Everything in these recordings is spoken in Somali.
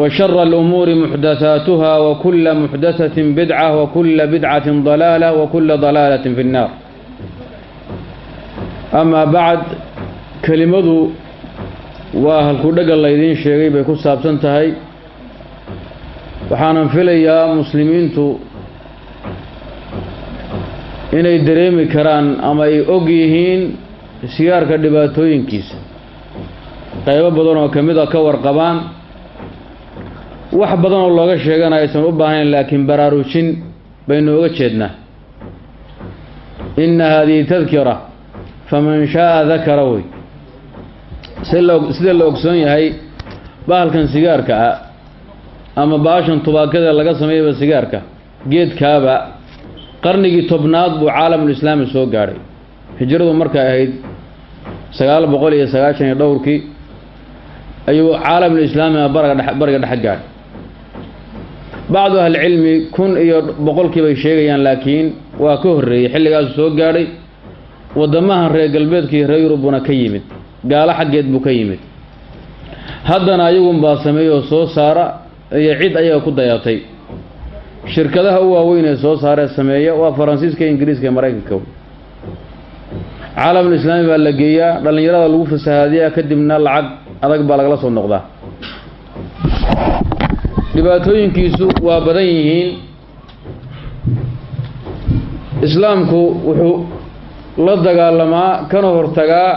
وشر الأمور محدثاتها وكل محدثة بدعة وكل بدعة ضلالة وكل ضلالة في النار أما بعد كلمة وهل كدق الله يدين شيء بيكون سابسن تهي waxaanan filayaa muslimiintu inay dareemi karaan ama ay og yihiin sigaarka dhibaatooyinkiisa qaybo badan oo ka mid a ka warqabaan wax badan oo looga sheegana aysan u baahnayn laakiin baraarujin baynu oga jeednaa inna haadihi tadkira faman shaaa dakara wey. Sida la ogsoon yahay bahalkan sigaarka ah ama baashan tubaakada laga sameeyaba sigaarka geedkaaba qarnigii tobnaad buu caalamulislaami soo gaadhay hijradu markay ahayd sagaal boqol iyo sagaashan iyo dhowrkii ayuu caalamulislaami bariga dhex gaadhay bacdu ahlicilmi kun iyo boqolkii bay sheegayaan laakiin waa ka horreeyey xilligaasu soo gaadhay waddamahan reer galbeedka iyo reer yurubuna ka yimid gaalo xaggeed buu ka yimid. Haddana ayagunbaa sameeyey oo soo saara iyo cid ayaga ku dayatay shirkadaha u waaweyn ee soo saaree sameeya waa faransiiska ingiriiska iyo maraykanka. Caalamul islaami baa la geeyaa dhallinyarada lagu fasahaadiyaa kadibna lacag adag baa lagala soo noqdaa dhibaatooyinkiisu waa badan yihiin. Islaamku wuxuu la dagaalamaa kana hortagaa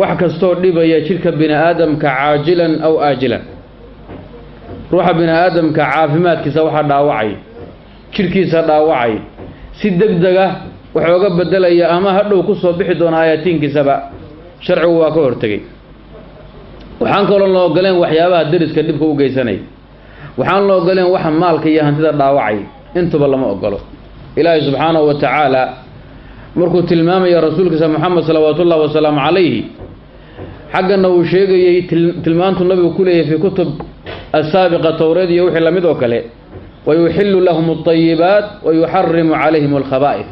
wax kastoo dhibaya jidhka bini aadamka caajilan aw aajilan. Ruuxa bini aadamka caafimaadkiisa waxaa dhaawacay jidhkiisa dhaawacay. Si deg dega wax ooga bedelaya ama hadhow ku soo bixi doona ayaatiinkiisaba sharcigu waa ka hortegay waxaan kaloo la ogoleen waxyaabaha deriska dhibka u geysanay waxaan la ogoleen waxa maalka iyo hantida dhaawacay. Intuba lama ogolo. Ilaahay subxaanahu wa tacaala markuu tilmaamaya rasuulkiisa moxamed salawaatu ullahi wasalaamu calayhi xaggana uu sheegayey tilmaantu nabigu ku leeyahay fii kutub asaabiqa towreed iyo wixii la mid oo kale wayuxillu lahum alطayibaat wayuxarimu calayhim alkhabaa'if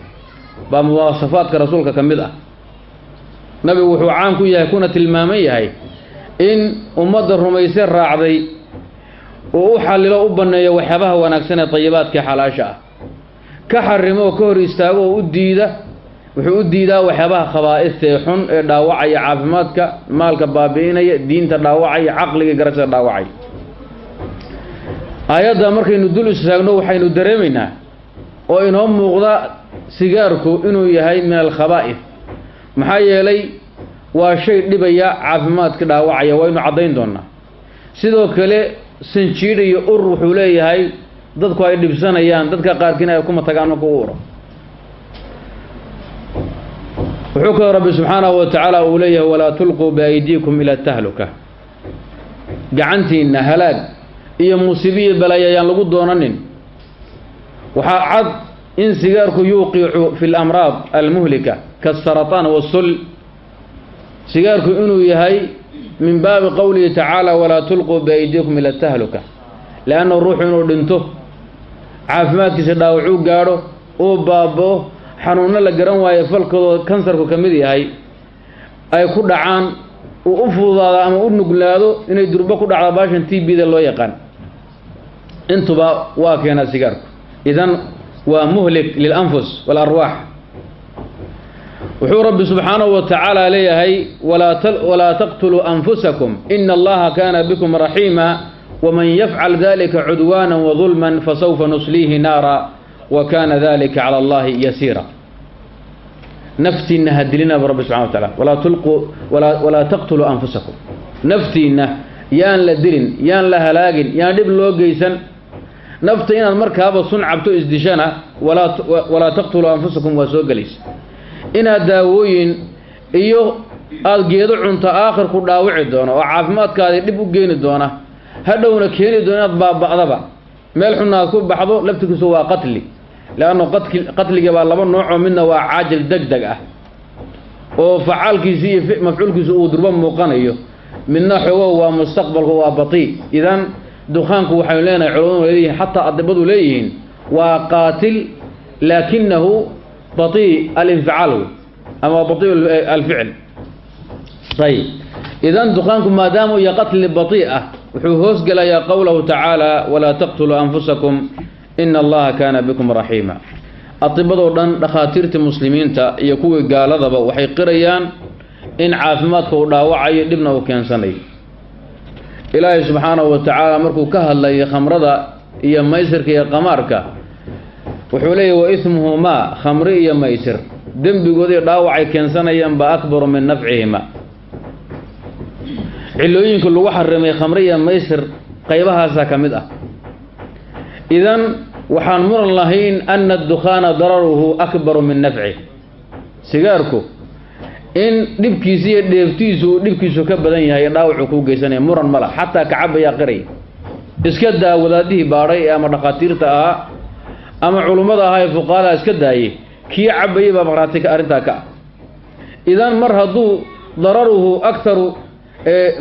baa muwaasafaadka rasuulka ka mid ah. Nabigu wuxuu caan ku yahay kuna tilmaaman yahay in ummadda rumayse raacday uu u xallilo u banneeyo waxyaabaha wanaagsan ee tayibaadkae xalaasha ah. Ka xarimo oo ka hor istaago oo u diida wuxuu u diidaa waxyaabaha khabaa'ista ee xun ee dhaawacaya caafimaadka maalka baabi'inaya diinta dhaawacaya caqliga garashada dhaawacaya. Aayadda markaynu dul istaagno waxaynu dareemaynaa oo inoo muuqda sigaarku inuu yahay min alkhabaa'if maxaa yeelay waa shay dhibaya caafimaadka dhaawacaya waynu caddayn doonaa. Sidoo kale sanjiidh iyo ur wuxuu leeyahay dadku ay dhibsanayaan dadka qaarkiina ay kuma tagaan marka uro. Wuxuu kaloo rabbi subxaanahu wa tacaala uu leeyahay walaa tulquu biaydiikum ila tahluka. Gacantiinna halaag iyo musiibiyo balaayo ayaan lagu doonanin. Waxaa cad in sigaarku yuuqicu fi lamraad almuhlika kaasarataan wasul sigaarku inuu yahay min baabi qowlihi tacaala walaa tulquu biaydiikum ila tahluka lianna ruuxu inuu dhinto caafimaadkiisa dhaawacuu gaadho uu baaba'o xanuunno la garan waayo falkooda kansarku ka mid yahay ay ku dhacaan uu u fududaado ama u nuglaado inay durbo ku dhacdo baashan t b da loo yaqaan. Intuba waa keenaa sigaarku. Idan waa muhlik lilanfus waalarwaax wuxuu rabbi subxaanahu wa tacaala leeyahay walaa taqtuluu anfusakum ina allaha kaana bikum raxiima waman yafcal dalika cudwaana wadulma fasawfa nusliihi naara wa kana dalika cala allahi yasiira. Naftiinna ha dilinabu rabbi subxana wa taala walaa tulquu walaa taqtuluu anfusakum. Naftiinna yaan la dilin yaan la halaagin yaan dhib loo geysan nafta inaad markaaba sun cabto isdishana walaa taqtuluu anfusakum waa soo gelaysa inaad daawooyin iyo aada geedo cunto aakhirku dhaawici doono oo caafimaadkaadii dhib u geeni doona hadhowna keeni doona inaad baaba'daba. Meel xunna ku baxdo laftirkiisu waa qatli. Leannu qatliga baa laba noocoo midna waa caajil deg deg ah oo facaalkiisi iyo mafcuulkiisu uu durbo muuqanayo. Midna xoogo waa mustaqbalku waa batii. Idan dukaanku waxaynu leenahay culamadu leeyihiin xataa adibadu leeyihiin waa qaatil laakinahu alinficaal wey ama batii alficl ayib idan dukaanku maadaama iyo qatli batii ah wuxuu hoosgelayaa qowlahu tacaala walaa taqtuluu anfusakum ina allaha kaana bikum raxiima. Adibadoo dhan dhakhaatiirtii muslimiinta iyo kuwii gaaladaba waxay qirayaan in caafimaadka uu dhaawacayo dhibna uu keensanayo ilaahay subxaanahu wa tacaala markuu ka hadlayay khamrada iyo maysirka iyo qamaarka wuxuu leeyahy wa ismuhumaa khamri iyo maysir. Dembigoodii dhaawacay keensanayaan ba akbaru min nafcihima. Cilooyinka lagu xarimay khamri iyo maysir qaybahaasaa ka mid ah. Idan waxaan muran lahayn ana adukhaana dararuhu akbaru min nafcih sigaarku in dhibkiisa iyo dheeftiisu uu dhibkiisu ka badan yahay dhaawacuu kuu geysanaya muran ma lah xataa kacabayaa qiray. Iska daa wadaadihii baadhay ama dhakhaatiirta ahaa ama culummada ahaa ee fuqahadaa iska daayey kii cabayay baa maqraati arrintaa ka ah. Idan mar hadduu dararuhu aktaru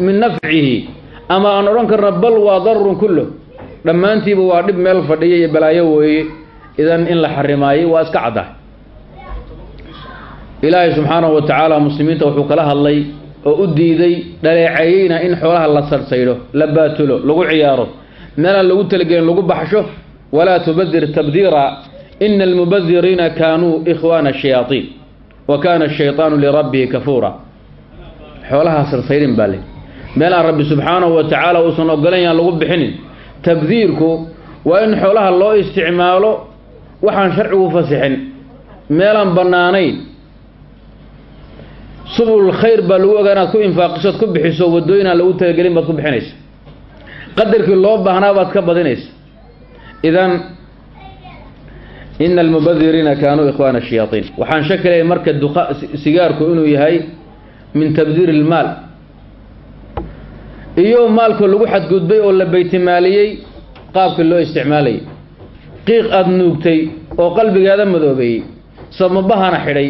min nafcihi ama aan odhan karna bal waa dararun kullo dhammaantiiba waa dhib meel fadhiya iyo balaayo weeye idan in la xarimaayey waa iska cadda. Ilaahay subxaanahu wa tacaala muslimiinta wuxuu kala hadlay oo u diiday dhaleeceeyeyna in xoolaha la sarsaydho la baatulo lagu ciyaaro meelaan lagu talagelin lagu baxsho walaa tubadir tabdiira ina almubadiriina kaanuu ikhwaana shayaaiin wa kaana ashayطaanu lirabbihi kafuura xoolaha sarsaydhin baa le meel aan rabbi subxaanahu wa tacaala uusan ogolan yaan lagu bixinin tabdiirku waa in xoolaha loo isticmaalo waxaan sharcigu fasixin meelaan bannaanayn subul khayr baa lagu ogaa inaad ku infaaqisood ku bixiso waddooyin aan lagu talagelin baad ku bixinaysa qadarkii loo baahnaa ka badinaysa idan ina almubadiriina kaanuu ikhwaana shayaaiin waxaan shakilaya marka duka sigaarku inuu yahay min tabdiir ilmaal. Iyo maalka lagu xadgudbay oo la baytimaaliyey qaabkii loo isticmaalayay qiiq aada nuugtay oo qalbigaada madoobeeyey samabahana xidhay.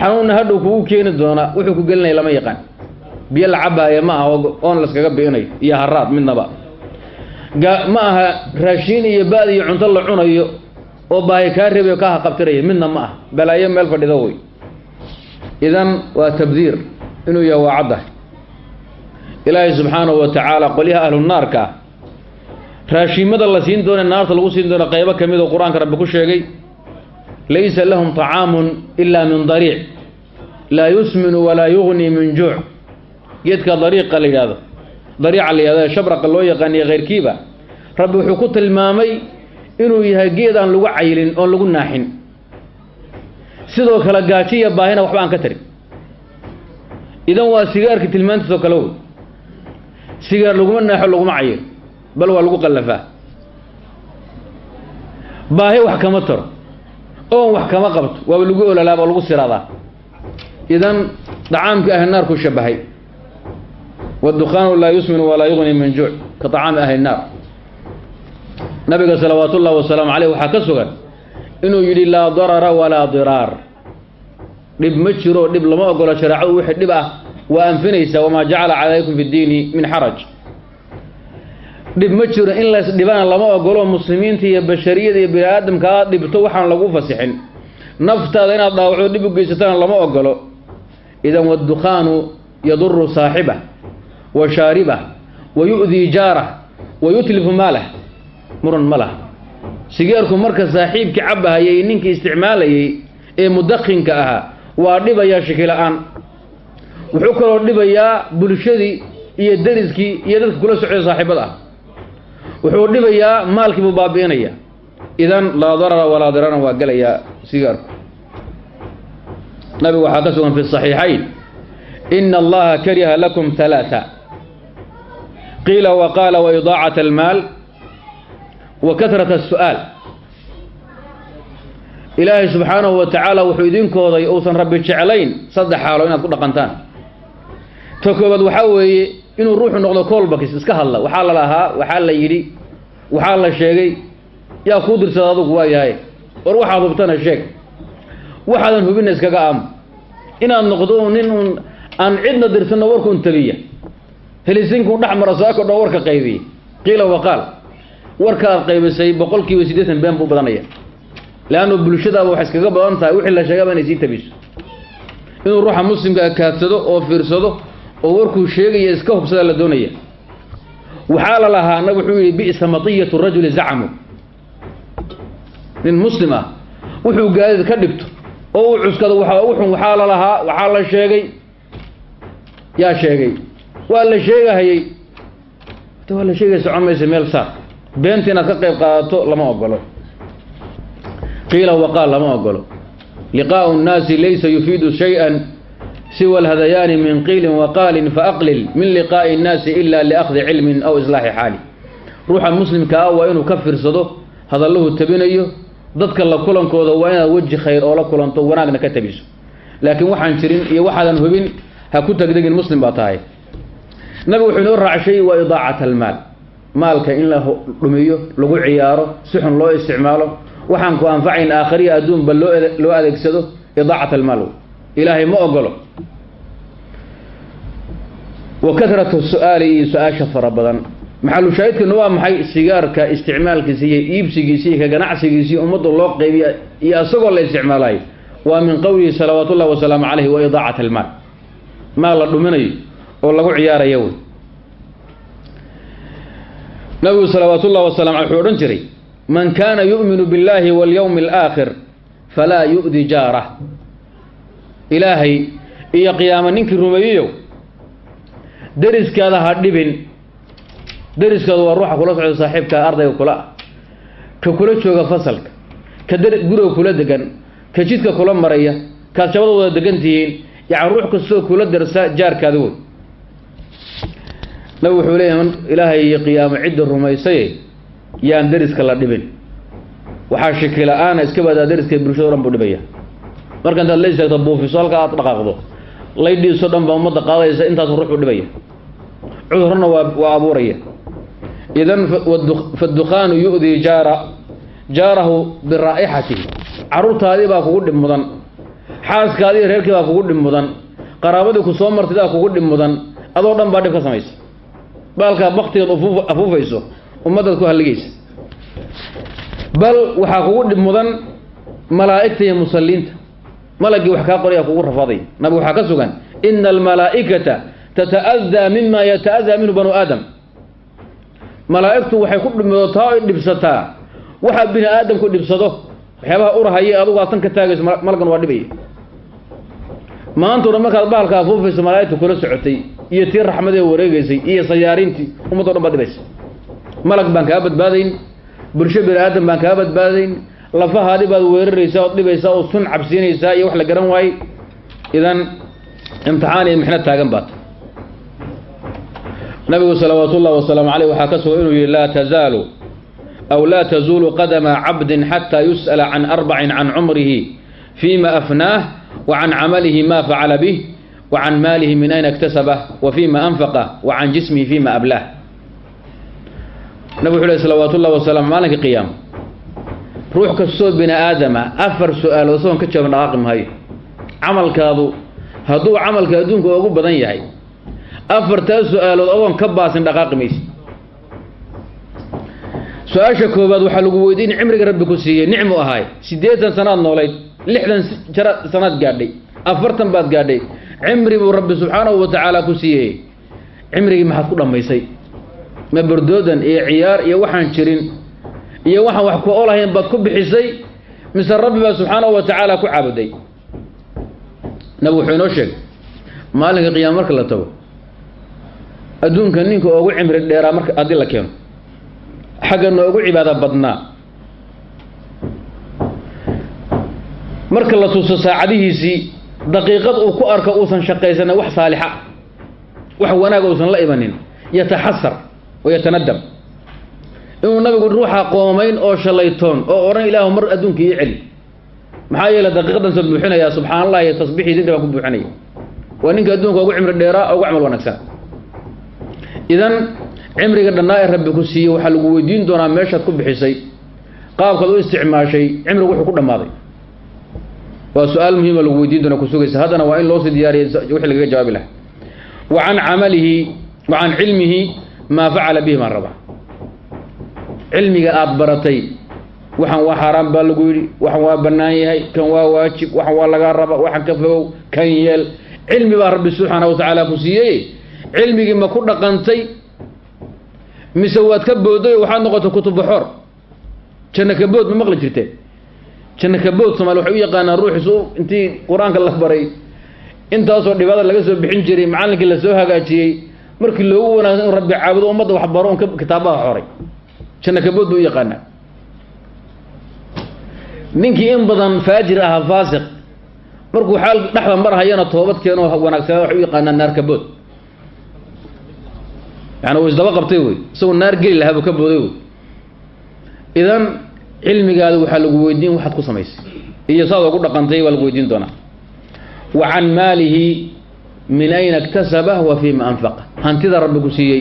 Xanuunna hadhow kugu keeni doona wuxuu ku gelinaya lama yaqaan. Biyo la cabaaya ma aha oon laskaga bi'inayo iyo haraad midnaba ma aha raashiin iyo baad iyo cunto la cunayo oo baahi kaa reebayo kaa haqabtiraya midna ma ah balaayo meel fadhido wey idan waa tabdiir. Inuu yahay waa caddahay ilaahay subxaanahu wa tacaala qolyaha ahlu naarka raashiimada la siin doona naarta lagu siin doono qaybo ka mid oo qur'aanka rabbi ku sheegay laysa lahum طacaamun ilaa min dariic. Laa yusminu walaa yugnii min juuc. Geedka dariiqa la yidhahdo dariica la yihahdo ee shabraqa loo yaqaaniyo keyrkiiba rabbi wuxuu ku tilmaamay inuu yahay geed aan lagu caylin oon lagu naaxin. Sidoo kale gaajo iyo baahina waxba aan ka tarin. Idan waa sigaarka tilmaantiisoo kale wey sigaar laguma naaxo laguma cayilo bal waa lagu qallafaa. Baahi wax kama taro oon wax kama qabto waaba lagu ololaaba oo lagu siraadaa. Idan dacaamkii ahli naar ku shabahay waddukhaanu laa yusminu walaa yugni min juuc ka طacaami ahli naar nabiga salawaatu ullahi wasalaamu caleyh waxaa ka sugan inuu yidhi laa darara walaa diraar dhib ma jiro dhib lama ogolo shareecadu wixii dhib ah waa anfinaysaa wamaa jacala calaykum fi ddiini min xaraj dhib ma jiro in lays dhibana lama ogolo muslimiinta iyo bashariyada iyo bini aadamka aad dhibto waxaan lagu fasixin naftaada inaad dhaawacdo dhib u geysatana lama ogolo idan waddukhaanu yaduru saaxibah wa shaaribah wa yu'dii jaarah wa yutlifu maalah. Muran ma laha sigeerku marka saaxiibkii cabahayay ninkii isticmaalayay ee mudakhinka ahaa waa dhibayaa shakila-aan wuxuu kaloo dhibayaa bulshadii iyo deriskii iyo dadka kula socday saaxiibada ah. Wuxuu dhibayaa maalkii buu baabi'inaya idan laa darara walaa dirana waa gelayaa sigaarku. Nabigu waxaa ka sugan fi saxiixayn ina allaha kariha lakum halaata qiila wa qaala wa idaacat almaal wa katrata asu'aal ilaahay subxaanahu wa tacaala wuxuu idinkooday uusan rabbi jeclayn saddex xaalo inaad ku dhaqantaan. Ta koobaad waxaa weeye inuu ruuxu noqdo colbakis iska hadla. Waxaa la lahaa waxaa la yidhi waxaa la sheegay yaa kuu dirsada adugu waa yahay. War waxaad hubtana sheeg. Waxaadan hubinna iskaga aamu. Inaad noqdo nin uun aan cidna dirsanno warkuun tabiya helisinkuun dhex mara saako dhan warka qaybiya qiila waqaal warka aad qaybisay boqol kiiba siddeetan been buu badanaya. Leannu bulshadaaba waxay iskaga badan tahay wixii la sheegaba inay sii tabiso inuu ruuxa muslimka kaadsado oo fiirsado oo warkuu sheegaya iska hubsada la doonaya. Waxaa la lahaa nab wuxuu yidhi bi'sa matiyatu rajuli zacmu nin muslim ah wuxuu gaadid ka dhigto oo uu cuskado waxa uxun waxaa la lahaa waxaa la sheegay. Yaa sheegay waa la sheegahayey hata waa la sheegay socon maysa meel saar. Beenta inaad ka qayb qaadato lama ogolo qiila waqaal lama ogolo liqaa'u nnaasi laysa yufiidu shay-an siwa alhadayaani min qiilin waqaalin faaqlil min liqaa'i innaasi ila liakhdi cilmin aw islaaxi xaali. Ruuxa muslimka ah waa inuu ka fiirsado hadallahu tabinayo dadka la kulankooda waa inaad weji khayr oo la kulanto wanaagna ka tabiso. Laakiin waxaan jirin iyo waxaadan hubin ha ku tagdegin muslim baa tahay nabigu wuxuu inoo raacshay waa idaacat almaal. Maalka in la dhumiyo lagu ciyaaro si xun loo isticmaalo. Waxaan ku anfacayn aakhariya adduunba loo loo adeegsado idaacat almaal. Ilaahay ma ogolo. Wa kahratu su'aali iyo su'aasha fara badan. Maxalu shaahidkana waa maxay? Sigaarka isticmaalkiisa iyo iibsigiisa iyo ka ganacsigiisii ummadda loo qeybiya iyo isagoo la isticmaalayo waa min qowlihi salawaatu ullahi wasalaamu caleyhi wa idaacat almaal. Maal la dhuminayo oo lagu ciyaarayo wey nabigu salawaatu ullahi wasalam aley wuxuu odhan jiray man kaana yu'minu biاllahi walyowmi alaakhir falaa yu'di jaarah. Ilaahay iyo qiyaamo ninkii rumeeyeyow deriskaada ha dhibin. Deriskaadu waa ruuxa kula socda saaxiibka ardayga kula ah. Ka kula jooga fasalka ka dar guriga kula degan ka jidka kula maraya kaad shabada wada degan tihiin yacni ruux kastoo kula darsa jaarkaada wey nabigu wuxuu leeyahay ilaahay iyo qiyaamo cidda rumaysaye yaan deriska la dhibin. Waxaa shaki la'aana iska baadaa deriska bulshada o dhan buu dhibaya marka intaad la istaagto buufiso halkaa aad dhaqaaqdo laydhiiso dhan baa ummadda qaadaysa intaas ruuxu dhibaya cudurna waa waa abuuraya. Idan fadukhaanu yu'dii jaara jaarahu biraa'ixatihi carruurtaadii baa kugu dhib mudan xaaskaadii reerkii baa kugu dhib mudan qaraabadii ku soo martay baa kugu dhib mudan adoo dhan baa dhib ka samaysa baalkaa baktigeed afuufayso ummaddaad ku halligaysa. Bal waxaa kugu dhib mudan malaa'igta iyo musalliinta. Malagii wax kaa qoraya kugu rafaaday nabigu waxaa ka sugan ina almalaa'ikata tata'adaa mima yata'adaa minhu banu aadam. Malaa'igtu waxay ku dhibmootaa oy dhibsataa. Waxa bini aadamku dhibsado waxyaabaha urahaya adugu aad tan ka taagayso malgan waa dhibaya. Maanta dhan markaad bahalka afuufayso malaa'igta kula socotay iyo tii raxmadee wareegaysay iyo sayaarintii ummaddo dhan baad dhibaysa malag baan kaa badbaadayn bulsho bini aadam baan kaa badbaadayn lafahaadi baad weeraraysaa ood dhibaysaa oo sun cabsiinaysaa iyo wax la garan waaye idan imtixaan iyo mixno taagan baata nabigu salawaatu wasalaamu caleyh waxaa ka sugan inuu yihi laa tazaalu aw laa tazuulu qadama cabdin xataa yus'ala can arbacin can cumrihi fima afnaah wa can camalihi ma facala bih ayna iktasabah wa fima anfaqah wa can jismihi fima ablaah nabig wuxu leh salawaatu ullahi wasalam maalinka qiyaama ruux kastoo bini aadama afar su'aalood isagoon ka joogan dhaqaaqi maayo camalkaadu hadduu camalka adduunka ugu badan yahay afartaa su'aalood adoon ka baasin dhaqaaqi maysa su'aasha koowaad waxaa lagu weydiin cimriga rabbi ku siiyey nicmu ahaay siddeetan sanaad noolayd lixdan jara sanaad gaadhay afartan baad gaadhay cimri buu rabbi subxaanahu wa tacaala ku siiyey. Cimrigii maxaad ku dhammaysay? Ma bardoodan iyo ciyaar iyo waxaan jirin iyo waxaan wax ku olahayn baad ku bixisay mise rabbi baa subxaanahu wa tacaala ku caabuday? Nabigu wuxuu inoo sheegay maalinka qiyaama marka la tago adduunka ninka oogu cimri dheeraa marka haddii la keeno xagga noogu cibaada badnaa. Marka la tuso saacadihiisii daqiiqad uu ku arko uusan shaqaysanin wax saalixa wax wanaaga uusan la imanin yataxasar wa yatanadam inuu nabigu ruuxa qoomamayn oo shalaytoon oo odhan ilaahu mar adduunka ii celi. Maxaa yeele daqiiqadan soo buuxinayaa subxaan allah iyo tasbiixii dinta baan ku buuxinaya. Waa ninka adduunka ugu cimri dheeraa ugu camal wanaagsan. Idan cimriga dhannaa ee rabbi ku siiyey waxaa lagu weydiin doonaa meeshaad ku bixisay qaabkaad u isticmaashay cimrigu wuxuu ku dhammaaday waa su'aal muhiima lagu weydiin doona ku sugaysa. Haddana waa in loosii diyaariyay wixii lagaga jawaabi lahaa wa can camalihi wa can cilmihi maa facala bihi maan rabaa. Cilmiga aada baratay waxaan waa xaaraan baa lagu yidhi waxaan waa bannaan yahay kan waa waajib waxaan waa lagaa raba waxaan ka fogow kan yeel. Cilmi baa rabbi subxaana wa tacaala ku siiyey. Cilmigii ma ku dhaqantay mise waad ka booday oo waxaad noqotay kutubaxoor janno ka bood ma maqli jirteen janno ka bood soomaali waxay u yaqaanaan ruuxiisu intii qur'aanka la baray. Intaasoo dhibaata laga soo bixin jiray macallinkii la soo hagaajiyey markii loogu wanaagsan in rabbi caabudo ummadda wax baro un kitaabaha xoray. Janno ka bood buu u yaqaanaa. Ninkii in badan faajir ahaa faasiq. Markuu xaal dhexda marhayana toobad keenoo wanaagsanaa waxay u yaqaanaa naar ka bood yani uu isdaba qabtay wey. Isagoo naar geli lahaa buu ka booday wey. Idan cilmigaada waxaa lagu weydiin waxaad ku samaysay iyo saad ugu dhaqantay waa lagu weydiin doonaa. Wa can maalihi min ayna iktasabah wa fiima anfaqa. Hantida rabbi ku siiyey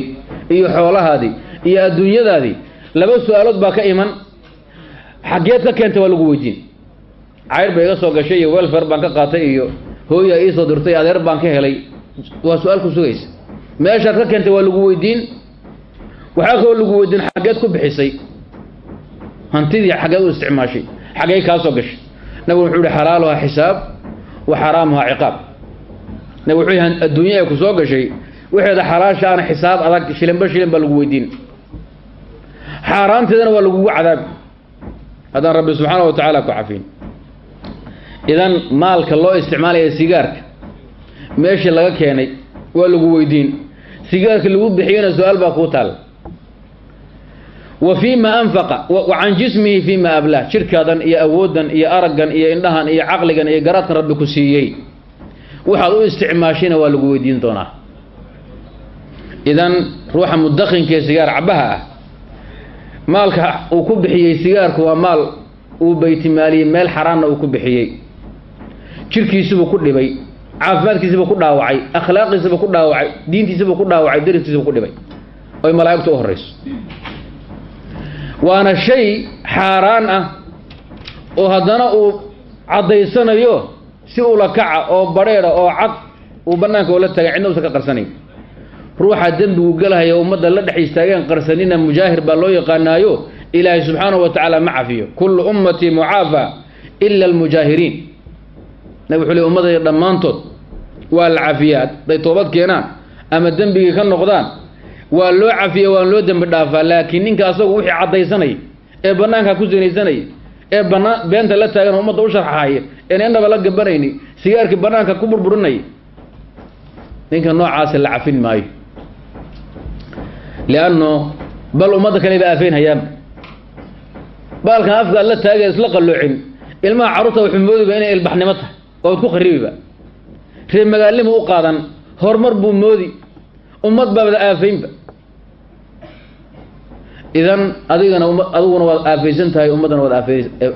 iyo xoolahaadii iyo adduunyadaadii laba su'aalood baa ka iman. Xaggeed ka keentay waa lagu weydiin. Cayr ba iga soo gashay iyo welfare baan ka qaatay iyo hooyaa iisoo dirtay adeer baan ka helay. Waa su'aal ku sugaysa. Meeshaad ka keentay waa lagu weydiin. Waxaa kaloo lagu weydiin xaggeed ku bixisay hantidii xaggeed u isticmaashay xaggey kaa soo gashay. Nabigu wuxuu yihi xalaaluhaa xisaab wa xaraamuhaa ciqaab. Nabig wuxuu yihi adduunya ku soo gashay waxeeda xalaashaana xisaab adag shilinba shilin baa lagu weydiin. Xaaraanteedana waa lagugu cadaabi. Haddaan rabbi subxaana wa tacaala ku cafin idan maalka loo isticmaalaya sigaarka meeshii laga keenay waa lagu weydiin. Sigaarka lagu bixiyona su'aal baa kuu taal wa fiima anfaqa wa can jismihi fiima ablah jirkaadan iyo awooddan iyo araggan iyo indhahan iyo caqligan iyo garaadkan rabbi ku siiyey. Waxaad u isticmaashayna waa lagu weydiin doonaa. Idan ruuxa mudakhinkaee sigaar cabaha ah maalka uu ku bixiyey sigaarku waa maal uu baytimaaliyey meel xaraanna uu ku bixiyey. Jirkiisibuu ku dhibay caafimaadkiisibuu ku dhaawacay akhlaaqiisibuu ku dhaawacay diintiisibuu ku dhaawacay dariskiisibuu ku dhibay. Oy malaa'igtu u horrayso waana shay xaaraan ah oo haddana uu caddaysanayo si ula kaca oo badrheedha oo cad uu bannaanka ula tagay cidna usan ka qarsanayn. Ruuxa dembigu gelahaya ummadda la dhex istaageen qarsanina mujaahir baa loo yaqaanaayo ilaahay subxaanahu wa tacaala ma cafiyo. Kullu ummatii mucaafa ila almujaahiriin. Nabig wuxuu le ummadaya dhammaantood waa la cafiyaa. Hadday toobad keenaan ama dembigii ka noqdaan waa loo cafiya waan loo dembi dhaafaa laakiin ninka asagu wixii caddaysanaya ee bannaanka ku sinaysanaya ee banaa beenta la taagan ummadda u sharxahaya een innaba la gabanayni sigaarkii bannaanka ku burburinaya ninka noocaasa la cafin maayo. Lianno bal ummadda kale ba aafeyn hayaanba baalkan afkaad la taagay isla qalloocin ilmaha carruurta wuxuu moodiba inay ilbaxnimo tahay ood ku kharibiba reer magaalnima u qaadan horumar buu moodi ummad baabada aafaynba. Idan adigana adiguna waad aafaysan tahay ummaddana waad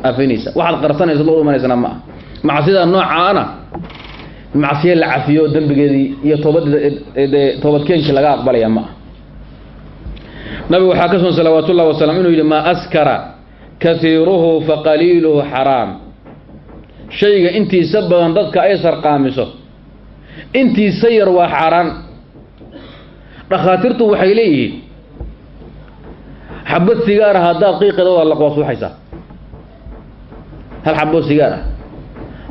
aafaynaysaa. Waxaad qarsanaysa loo imanaysana ma ah noocaana macsiye la cafiyo dembigeedii iyo toobadee toobadkeenkii laga aqbalaya ma ah waxaa ka sugan salawaat ullahi wasalam inuu yidhi maa askara kahiiruhu faqaliiluhu xaraam. Shayga intiisa badan dadka ay sarqaamiso intiisa yar waa xaaraan dhakhaatiirtu waxay leeyihiin xabad sigaar ah haddaad qiiqeeda waa laq waa suuxaysaa hal xaboo sigaar ah.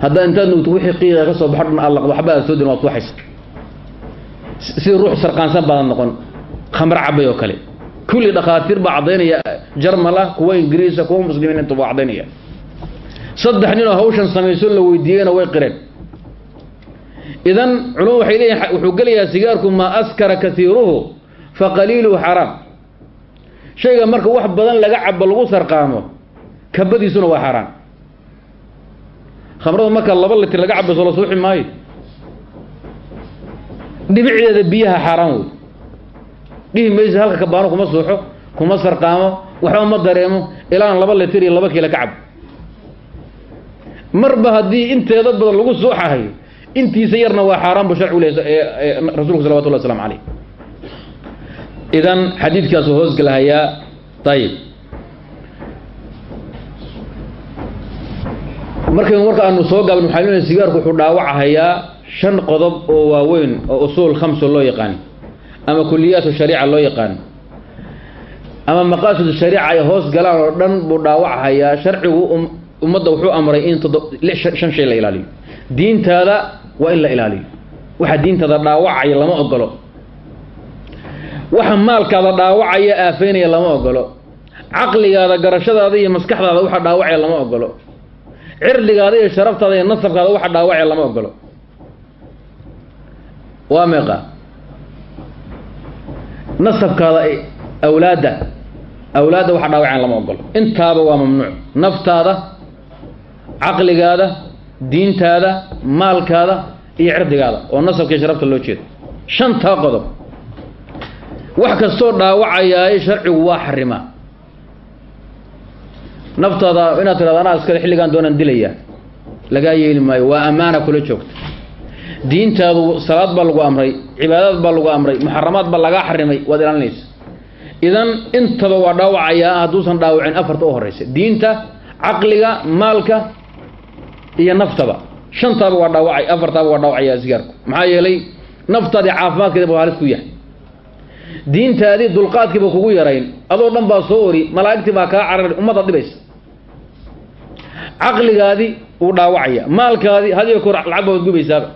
Haddaad intaad nuugto wixii qiiqa ka soo baxo dhan aad laqdo waxba aad soo dirin waad suuxaysa sida ruux sarqaansan baad noqon khamro cabay oo kale. Kulli dhakhaatiir baa caddaynaya jarmala kuwa ingiriisa kuwa muslimiin inta baa caddaynaya saddex ninoo hawshan samayso la weydiiyeyna way qireen idan culumadu waxay leeyihiin wuxuu gelayaa sigaarku maa askara kasiiruhu fa qaliiluhu xaraam. Shayga marka wax badan laga cabo lagu sarqaamo kabadiisuna waa xaaraan khamrada marka laba litir laga cabo soo la suuxi maayo. Dhibicdeeda biyaha xaaraan wey dhihi maysa halka kabaano kuma suuxo kuma sarqaamo waxba ma dareemo ilaan laba litir iyo laba kiila ka cabo marba haddii inteeda badan lagu suuxahayo intiisa yarna waa xaaraan bu sharcigu le rasuulku salawatullah waslamu caleyh idan xadiidkaasuu hoosgalahayaa ayib markay marka aanu soo gaabin waxaa leeyahay sigaarku wuxuu dhaawacahayaa shan qodob oo waaweyn oo usuul khamso loo yaqaan ama kuliyaatu shariica loo yaqaan ama maqaasidu shariica ay hoos galaan oo dhan buu dhaawacahayaa sharcigu ummadda wuxuu amray in shan shay la ilaaliyo diintaada waa in la ilaaliyo. Waxa diintaada dhaawacaya lama ogolo waxa maalkaada dhaawacaya aafeynaya lama ogolo caqligaada garashadaada iyo maskaxdaada waxa dhaawacaya lama ogolo cirdigaada iyo sharaftaada iyo nasabkaada waxa dhaawacaya lama ogolo waa meeqa? Nasabkaada awlaadda awlaadda waxa dhaawacaya lama ogolo intaaba waa mamnuuc. Naftaada caqligaada diintaada maalkaada iyo cirdigaada oo nasabka sharafta loo jeedo. Shantaa qodob. Wax kastoo dhaawacayaay sharcigu waa xarimaa naftaada inaad tirahdo anaa iskale xilligaan doonaan dilayaa lagaa yeeli maayo. Waa ammaana kula joogta. Diintaadu salaad baa lagu amray cibaadaad baa lagu amray muxaramaad baa lagaa xarimay waad ilaalinaysa. Idan intaba waa dhaawacayaa hadduusan dhaawacin afarta u horeysa. Diinta caqliga maalka iyo naftaba. Shantaaba waa dhaawacay afartaaba waa dhaawacayaa sigaarku. Maxaa yeelay naftaadii caafimaadkeeda buu halis ku yahay. Diintaadii dulqaadkiiba kugu yarayn. Adoo dhan baa soo ori malaa'igtii baa kaa cararay ummadda dhibaysa. Caqligaadii wuu dhaawacaya. Maalkaadii had iyo koor lacag baad gubaysaaba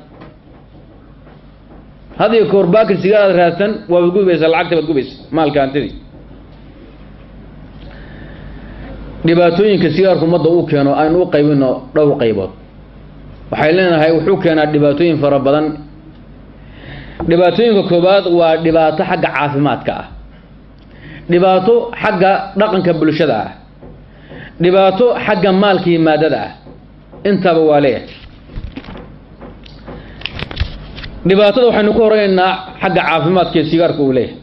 had iyo koor baakir sigaaraad raadsan waabad gubaysaa lacagta baad gubaysa maalka hantidii dhibaatooyinka sigaarku ummadda uu keeno aynu u qaybino dhowr qaybood. Waxay leenahay wuxuu keenaa dhibaatooyin fara badan. Dhibaatooyinka koobaad waa dhibaato xagga caafimaadka ah. Dhibaato xagga dhaqanka bulshada ah. Dhibaato xagga maalka iyo maadada ah. Intaba waa leeyahay. Dhibaatada waxaynu ku horeynaynaa xagga caafimaadka ee sigaarka uu leeyahay.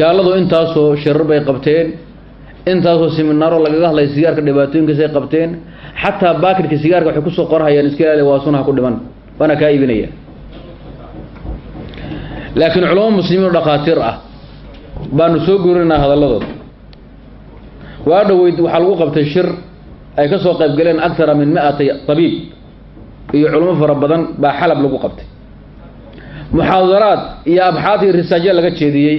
Gaaladu intaasoo shirar bay qabteen intaasoo siminaaro lagaga hadlaya sigaarka dhibaatooyinkiisay qabteen xataa baakirka sigaarka waxay ku soo qorhayaan iska ilaali waa sunaha ku dhiman waana kaa iibinaya. Laakiin culamo muslimiin oo dhakhaatiir ah baanu soo guurinaynaa hadalladooda. Waa dhoweyd waxaa lagu qabtay shir ay ka soo qayb galeen akara min mi-atay tabiib iyo culamo fara badan baa xalab lagu qabtay. Muxaadaraad iyo abxaad iyo risaajya laga jeediyey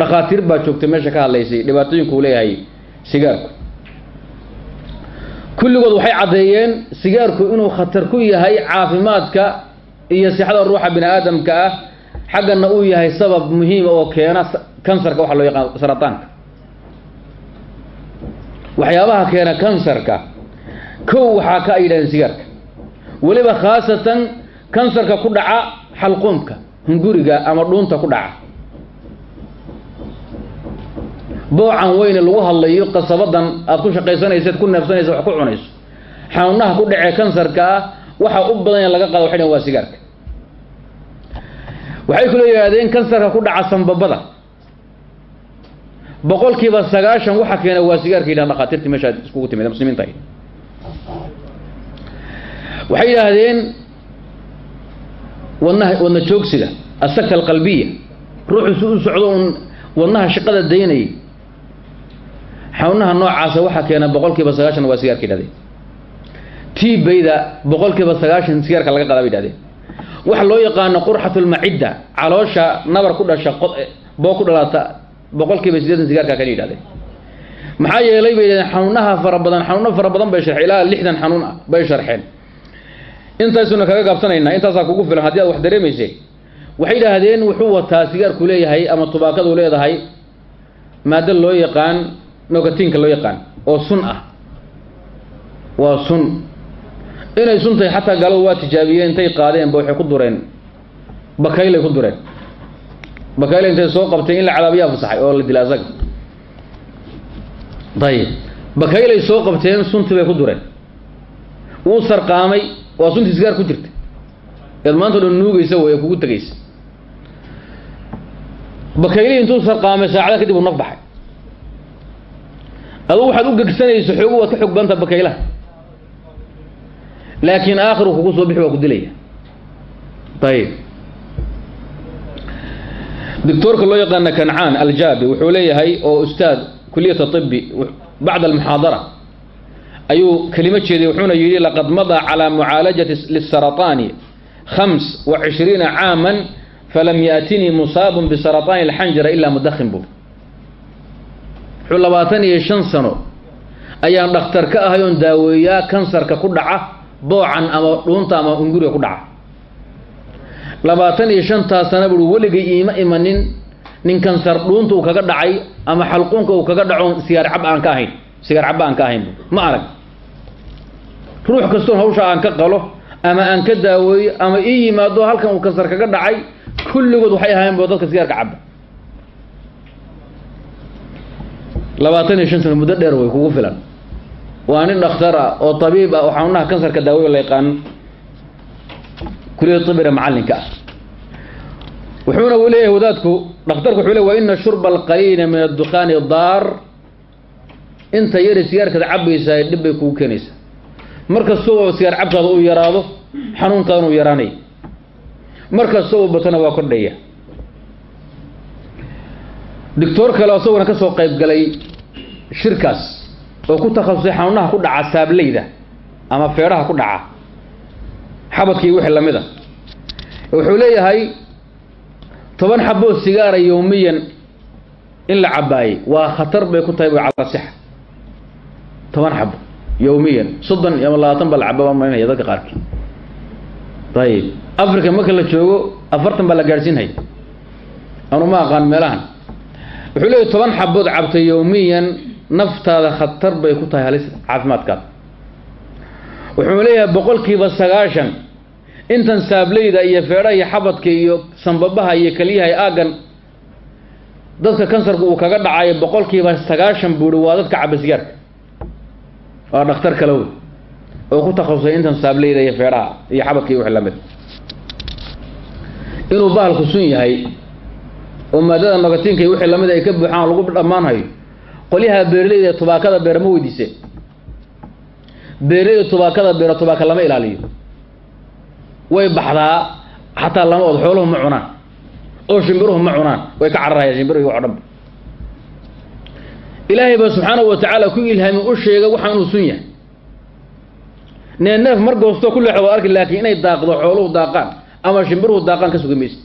dhakhaatiir baa joogtay meesha ka hadlaysay. Dhibaatooyinku uu leeyahay sigaarku. Kulligood waxay caddeeyeen sigaarku inuu khatar ku yahay caafimaadka iyo sixada ruuxa bini aadamka ah. Xaggana uu yahay sabab muhiima oo keena kansarka waxa loo yaqaan sarataanka waxyaabaha keena kansarka kow waxaa ka ay yidhahdeen sigaarka. Weliba khaasatan kansarka ku dhaca xalquumka hunguriga ama dhuunta ku dhaca boocan weyne lagu hadlayo qasabadan aad ku shaqaysanaysaed ku neefsanaysa wax ku cunayso. Xanuunaha ku dhacee kansarka ah waxa u badan laga qaada waxay dhaheen waa sigaarka. Waxay kula yidhahdeen kansarka ku dhaca sanbabada boqolkiiba sagaashan waxa keena waa sigaarka yidhaha dhakhaatiirtii meeshaad iskugu timid muslimiinta waxay yidhaahdeen wadnaha wadna joogsiga asakta alqalbiya ruuxu si u socdo uun wadnaha shaqada daynayay xanuunaha noocaasa waxaa keena boqolkiiba sagaashan waa sigaarka yidhahdeen tibayda boqolkiiba sagaashan sigaarka laga qadaa bay yidhahdeen waxa loo yaqaano qurxatulmacidda caloosha nabar ku dhasha boo ku dhalata boqol kiiba siddeetan sigaarkaa kana yidhahdeen maxaa yeelay bay yidhahdeen xanuunaha fara badan xanuuno bay sharxeen lixdan xanuun ah bay sharxeen. Intaysuna kaga gaabsanaynaa intaasaa kugu filan haddii aad wax dareemaysay waxay yidhaahdeen wuxuu wataa sigaarku leeyahay ama tubaakadu leedahay maado loo yaqaan nogatinka loo yaqaan oo sun ah. Waa sun. Inay sun xataa gaaladu waa tijaabiyeen intay qaadeenba waxay ku dureen. Bakaylay ku dureen. Bakayle intay soo qabteen in la cadaabiyaa fasaxay oo la dila asaga. Ayib bakaylay soo qabteen suntii bay ku dureen. Wuu sarqaamay waa suntii sigaar ku jirta eed maanta dhan nuugaysa way kugu tegaysa bakaylihii intuu sarqaamay saacada kadib uu naf baxay aduu waxaad u gegsanayso xoogu waad ka xoog badanta bakaylaha. Laakiin aakhiru kugu soo bixi waa ku dilaya. Ayib doctoorka loo yaqaana kancaan aljaabi wuxuu leeyahay oo ustaad kuliyata tibi bacda almuxaadara ayuu kelimo jeeday wuxuuna yidhi laqad madaa calaa mucaalajati lisarataani hams wa cishriina caaman falam yatinii musaabun bisarataani alxanjara ilaa mudahin buu wuxuu labaatan iyo shan sano ayaan dhakhtar ka ahay oon daaweeyaa kansarka ku dhaca boocan ama dhuunta ama unguriga ku dhaca. Labaatan iyo shantaas sana bui weligay iima imanin nin kansar dhuunta uu kaga dhacay ama xalquunka uu kaga dhaco sigaar cab aan ka ahayn sigaar cabba aan ka ahayn ma arag. Ruux kastoon hawsha aan ka qalo ama aan ka daaweeyo ama ii yimaado halkan uu kansar kaga dhacay kulligood waxay ahayn bo dadka sigaarka cabba labaatan iyo shan sano muddo dheer way kugu filan. Waa nin dhakhtar ah oo tabiib ah oo xanuunaha kansarka daaweyo la yaqaano kuliyada ibira macallinka. Ah wuxuuna u leeyahay wadaadku dhakhtarku wuxuu le wa ina shurba alqaliila min addukhaani daar inta yari sigaarkaad cabaysaa dhib bay kugu keenaysaa. Mar kastoo sigaar cabkaada uu yaraado xanuunkaadana uu yaraanaya mar kastoo uu batona waa kordhaya. Doctoor kale isaguna ka soo qayb galay shirkaas oo ku takhasusay xanuunaha ku dhaca saablayda ama feedhaha ku dhaca xabadkii wixii la mid a wuxuu leeyahay toban xaboo sigaara yowmiyan in la cabaayey waa khatar bay ku tahay bu cala sixa toban xabo yowmiyan soddon ama labaatan baa la caba baan marinaya dadka qaarkii ayib africa marka la joogo afartan baa la gaadhsiinhaya anu ma aqaan meelahan. Wuxuu leeyahy toban xabood cabtay yowmiyan naftaada khatar bay ku tahay halis caafimaadkaada wuxuu leeyahay boqolkiiba sagaashan intan saablayda iyo feedhaha iyo xabadka iyo sanbabaha iyo keliyaha iyo aaggan dadka kansarka uu kaga dhacayo boqolkiiba sagaashan buuri waa dadka caba sigaarka waa dhakhtar kale oo ku takhasusay intan saablayda iyo feedhaha iyo xabadka iyo wixii la mid inuu bahalku sun yahay oo maadada nogatinka iyo wixii la mid ay ka buuxaan lagu dhammaanhayo qolyaha beeraleyda ee tubaakada beera ma weydiiseen beeraleyda tubaakada beera tubaaka lama ilaaliyo. Way baxdaa xataa lama od xooluhu ma cunaan. Oo shimbiruhu ma cunaan. Way ka cararayaan shimbiruhu wax o dhanba ilaahay baa subxaanahu wa tacaala ku ilhaami u sheega waxaan uu sun yahay. Nee neef mar goostoo ku leexda waa arki laakiin inay daaqdo xooluhu daaqaan ama shimbiruhu daaqaan ka suga maysa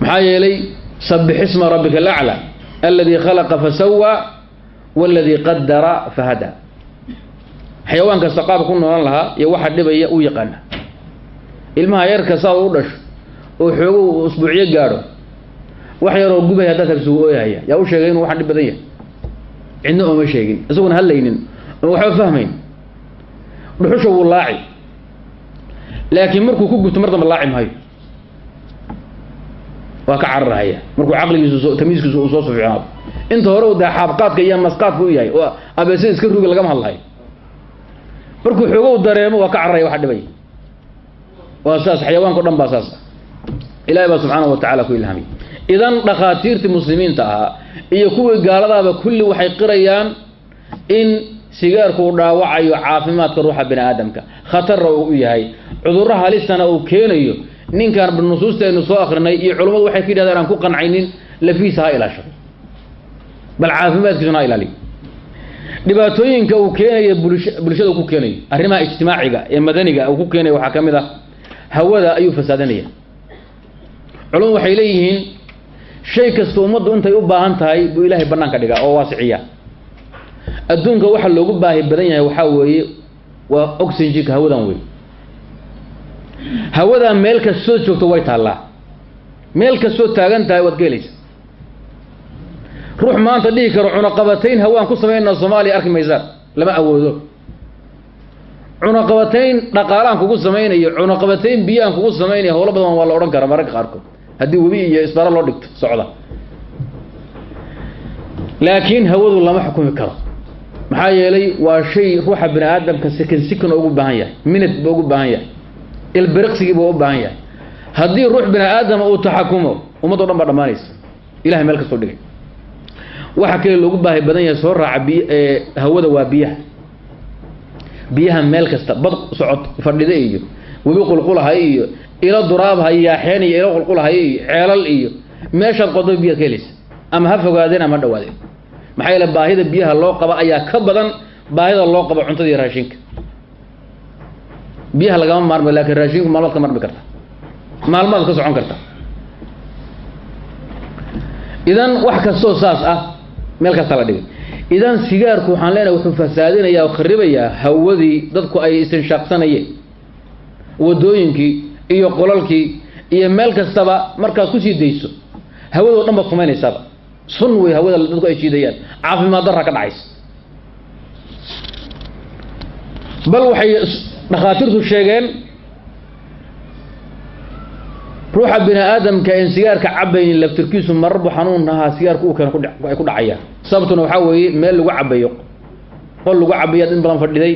maxaa yeelay sabix isma rabbika alaclى aladi khalaqa fasawaa waladii qadara fahada xayawaan kasta qaab ku noolan lahaa iyo waxa dhibaya u yaqaana. Ilmaha yarka saad u dhasho oo xoogo usbuucyo gaadho wax yaroo gubay haddaa kalsugu ooyahaya. Yaa u sheegay inuu waxaan dhib badan yahay? Cidna ooma sheegin isaguna hadlaynin oon waxba fahmayn. Dhuxusha wuu laaci. Laakiin markuu ku gubto mar damba laaci maayo waa ka cararhaya markuu caqligiisu tamiiskiisu uu soo sufcinaado inta hore u dee xaabqaadka iyo masqaadka u yahay. Oo abeesada iska rugi lagama hadlayo. Markuu xoogo u dareemo waa ka cararaya waxa dhibaya waa saas xayawaanka dhan baa saas. Ah ilahay baa subxaanahu wa tacala ku ilhaamay. Idan dhakhaatiirtii muslimiinta ahaa iyo kuwii gaaladaaba kulli waxay qirayaan in sigaarku uu dhaawacayo caafimaadka ruuxa bini aadamka khatarra uu u yahay. Cudurro halistana uu keenayo ninkaan nusuusta aynu soo akrinay iyo culummadu waxay ka yidhahdeen aan ku qancaynin lafiisa ha ilaashado bal caafimaadkiisuna ha ilaaliyo dhibaatooyinka uu keenayo bulsha bulshada ku keenayo arrimaha ijtimaaciga ee madaniga uu ku keenayo waxaa ka mid ah hawada ayuu fasaadanaya culumadu waxay leeyihiin shay kasta ummaddu intay u baahan tahay buu ilaahay bannaanka dhigaa oo waasiciya. Adduunka waxa loogu baahi badan yahay waxaa weeye waa oxygenka hawadan wey hawadaa meel kastoo joogto way taallaa. Meel kastoo taagan tahay waad ka helaysa ruux maanta dhihi karo cunaqabatayn hawaan ku samaynaa soomaaliya arki maysaan lama awoodo. Cunaqabatayn dhaqaalaan kugu samaynayo cunaqabatayn biyaan kugu samaynaya howlo badan waa la odhan karaa mararka qaarkood. Haddii webi iyo isbaaro loo dhigto socda. Laakiin hawadu lama xukumi karo. Maxaa yeelay waa shay ruuxa bini aadamka sikin sikin ugu baahan yahay minut ba ugu baahan yahay ilbiriqsigii buu u baahan yahay. Haddii ruux bini aadama uu taxakumo ummad o dhan baa dhammaanaysa. Ilahay meel kastoo dhigay. Waxa kale loogu baahi badan yahay soo raaca biy hawada waa biyaha. Biyaha meel kasta bad socod fadhida iyo webi qulqulahay iyo ilo duraabhay yaaxeen iyo ilo qulqulahay iyo ceelal iyo meeshaad qodo biyaad ka helaysa. Ama ha fogaadeen ama ha dhawaadeen maxaa yeele baahida biyaha loo qaba ayaa ka badan baahida loo qabo cuntada iyo raashinka biyaha lagama maarmo laakiin raashinku maalmaad ka marmi karta. Maalmaad ka socon karta. Idan wax kastoo saas ah meel kasta la dhigay. Idan sigaarku waxaan leenahay wuxuu fasaadinayaa oo kharibayaa hawadii dadku ay istinshaaqsanayeen. Wadooyinkii iyo qolalkii iyo meel kastaba markaad ku sii dayso hawadoo dhan baad sumaynaysaaba sun wey hawada dadku ay jiidayaan caafimaad darra ka dhacaysa. Bal waxay dhakhaatiirtu sheegeen ruuxa bini aadamka en sigaarka cabaynin laftirkiisu mararbu xanuun ahaa sigaarka uu keena ay ku dhacaya. Sababtuna waxaa weeye meel lagu cabayo qol lagu cabayaad in badan fadhiday.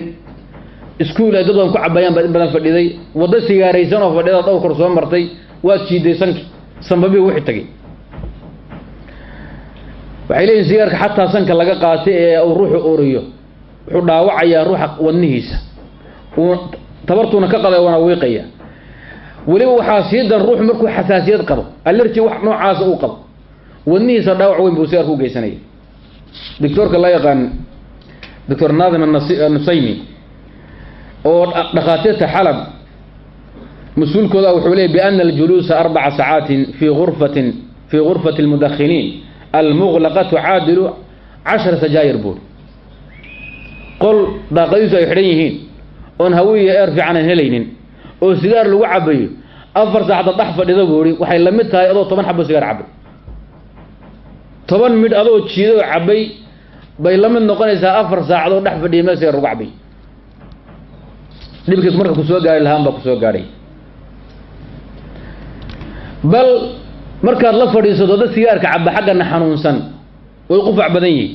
Iskuul ay dad ku cabayaan baad in badan fadhiday. Waddo sigaaraysan oo fadhida dhowr kor soo martay waad jiiday sanki sambabi wixii tagay. Waxay leeyihiin sigaarka xataa sanka laga qaatay ee uu ruuxu uriyo wuxuu dhaawacayaa ruuxa wadnihiisa uu tabartuuna ka qaday waana wiiqaya. Weliba waxaa sii dan ruux markuu xasaasiyad qabo alerji wax noocaasa uu qabo. Wadnihiisa dhaawac weyn buu sigaarka u geysanaya doctoorka la yaqaan doctor naadim nusaymi oo dhakhaatiirta xalab mas'uulkooda wuxuu leeyay biana aljuluusa arbaca sacaatin fii gurfatin fii gurfati almudakhiniin almuqlaqa tucaadilu cashara sajaayir buuri qol daaqadiisu ay xidhan yihiin oon hawiya eer fiican aan helaynin oo sigaar lagu cabayo afar saacda dhex fadhida buuri waxay la mid tahay adoo toban xabo sigaar cabay toban midh adoo jiidoo cabay bay la mid noqonaysaa afar saacadoo dhex fadhiya meel sigaar lagu cabay dhibkiis marka ku soo gaari lahaan baa ku soo gaadhay bal markaad la fadhiisato dad sigaarka caba xaggana xanuunsan way qufac badan yihiin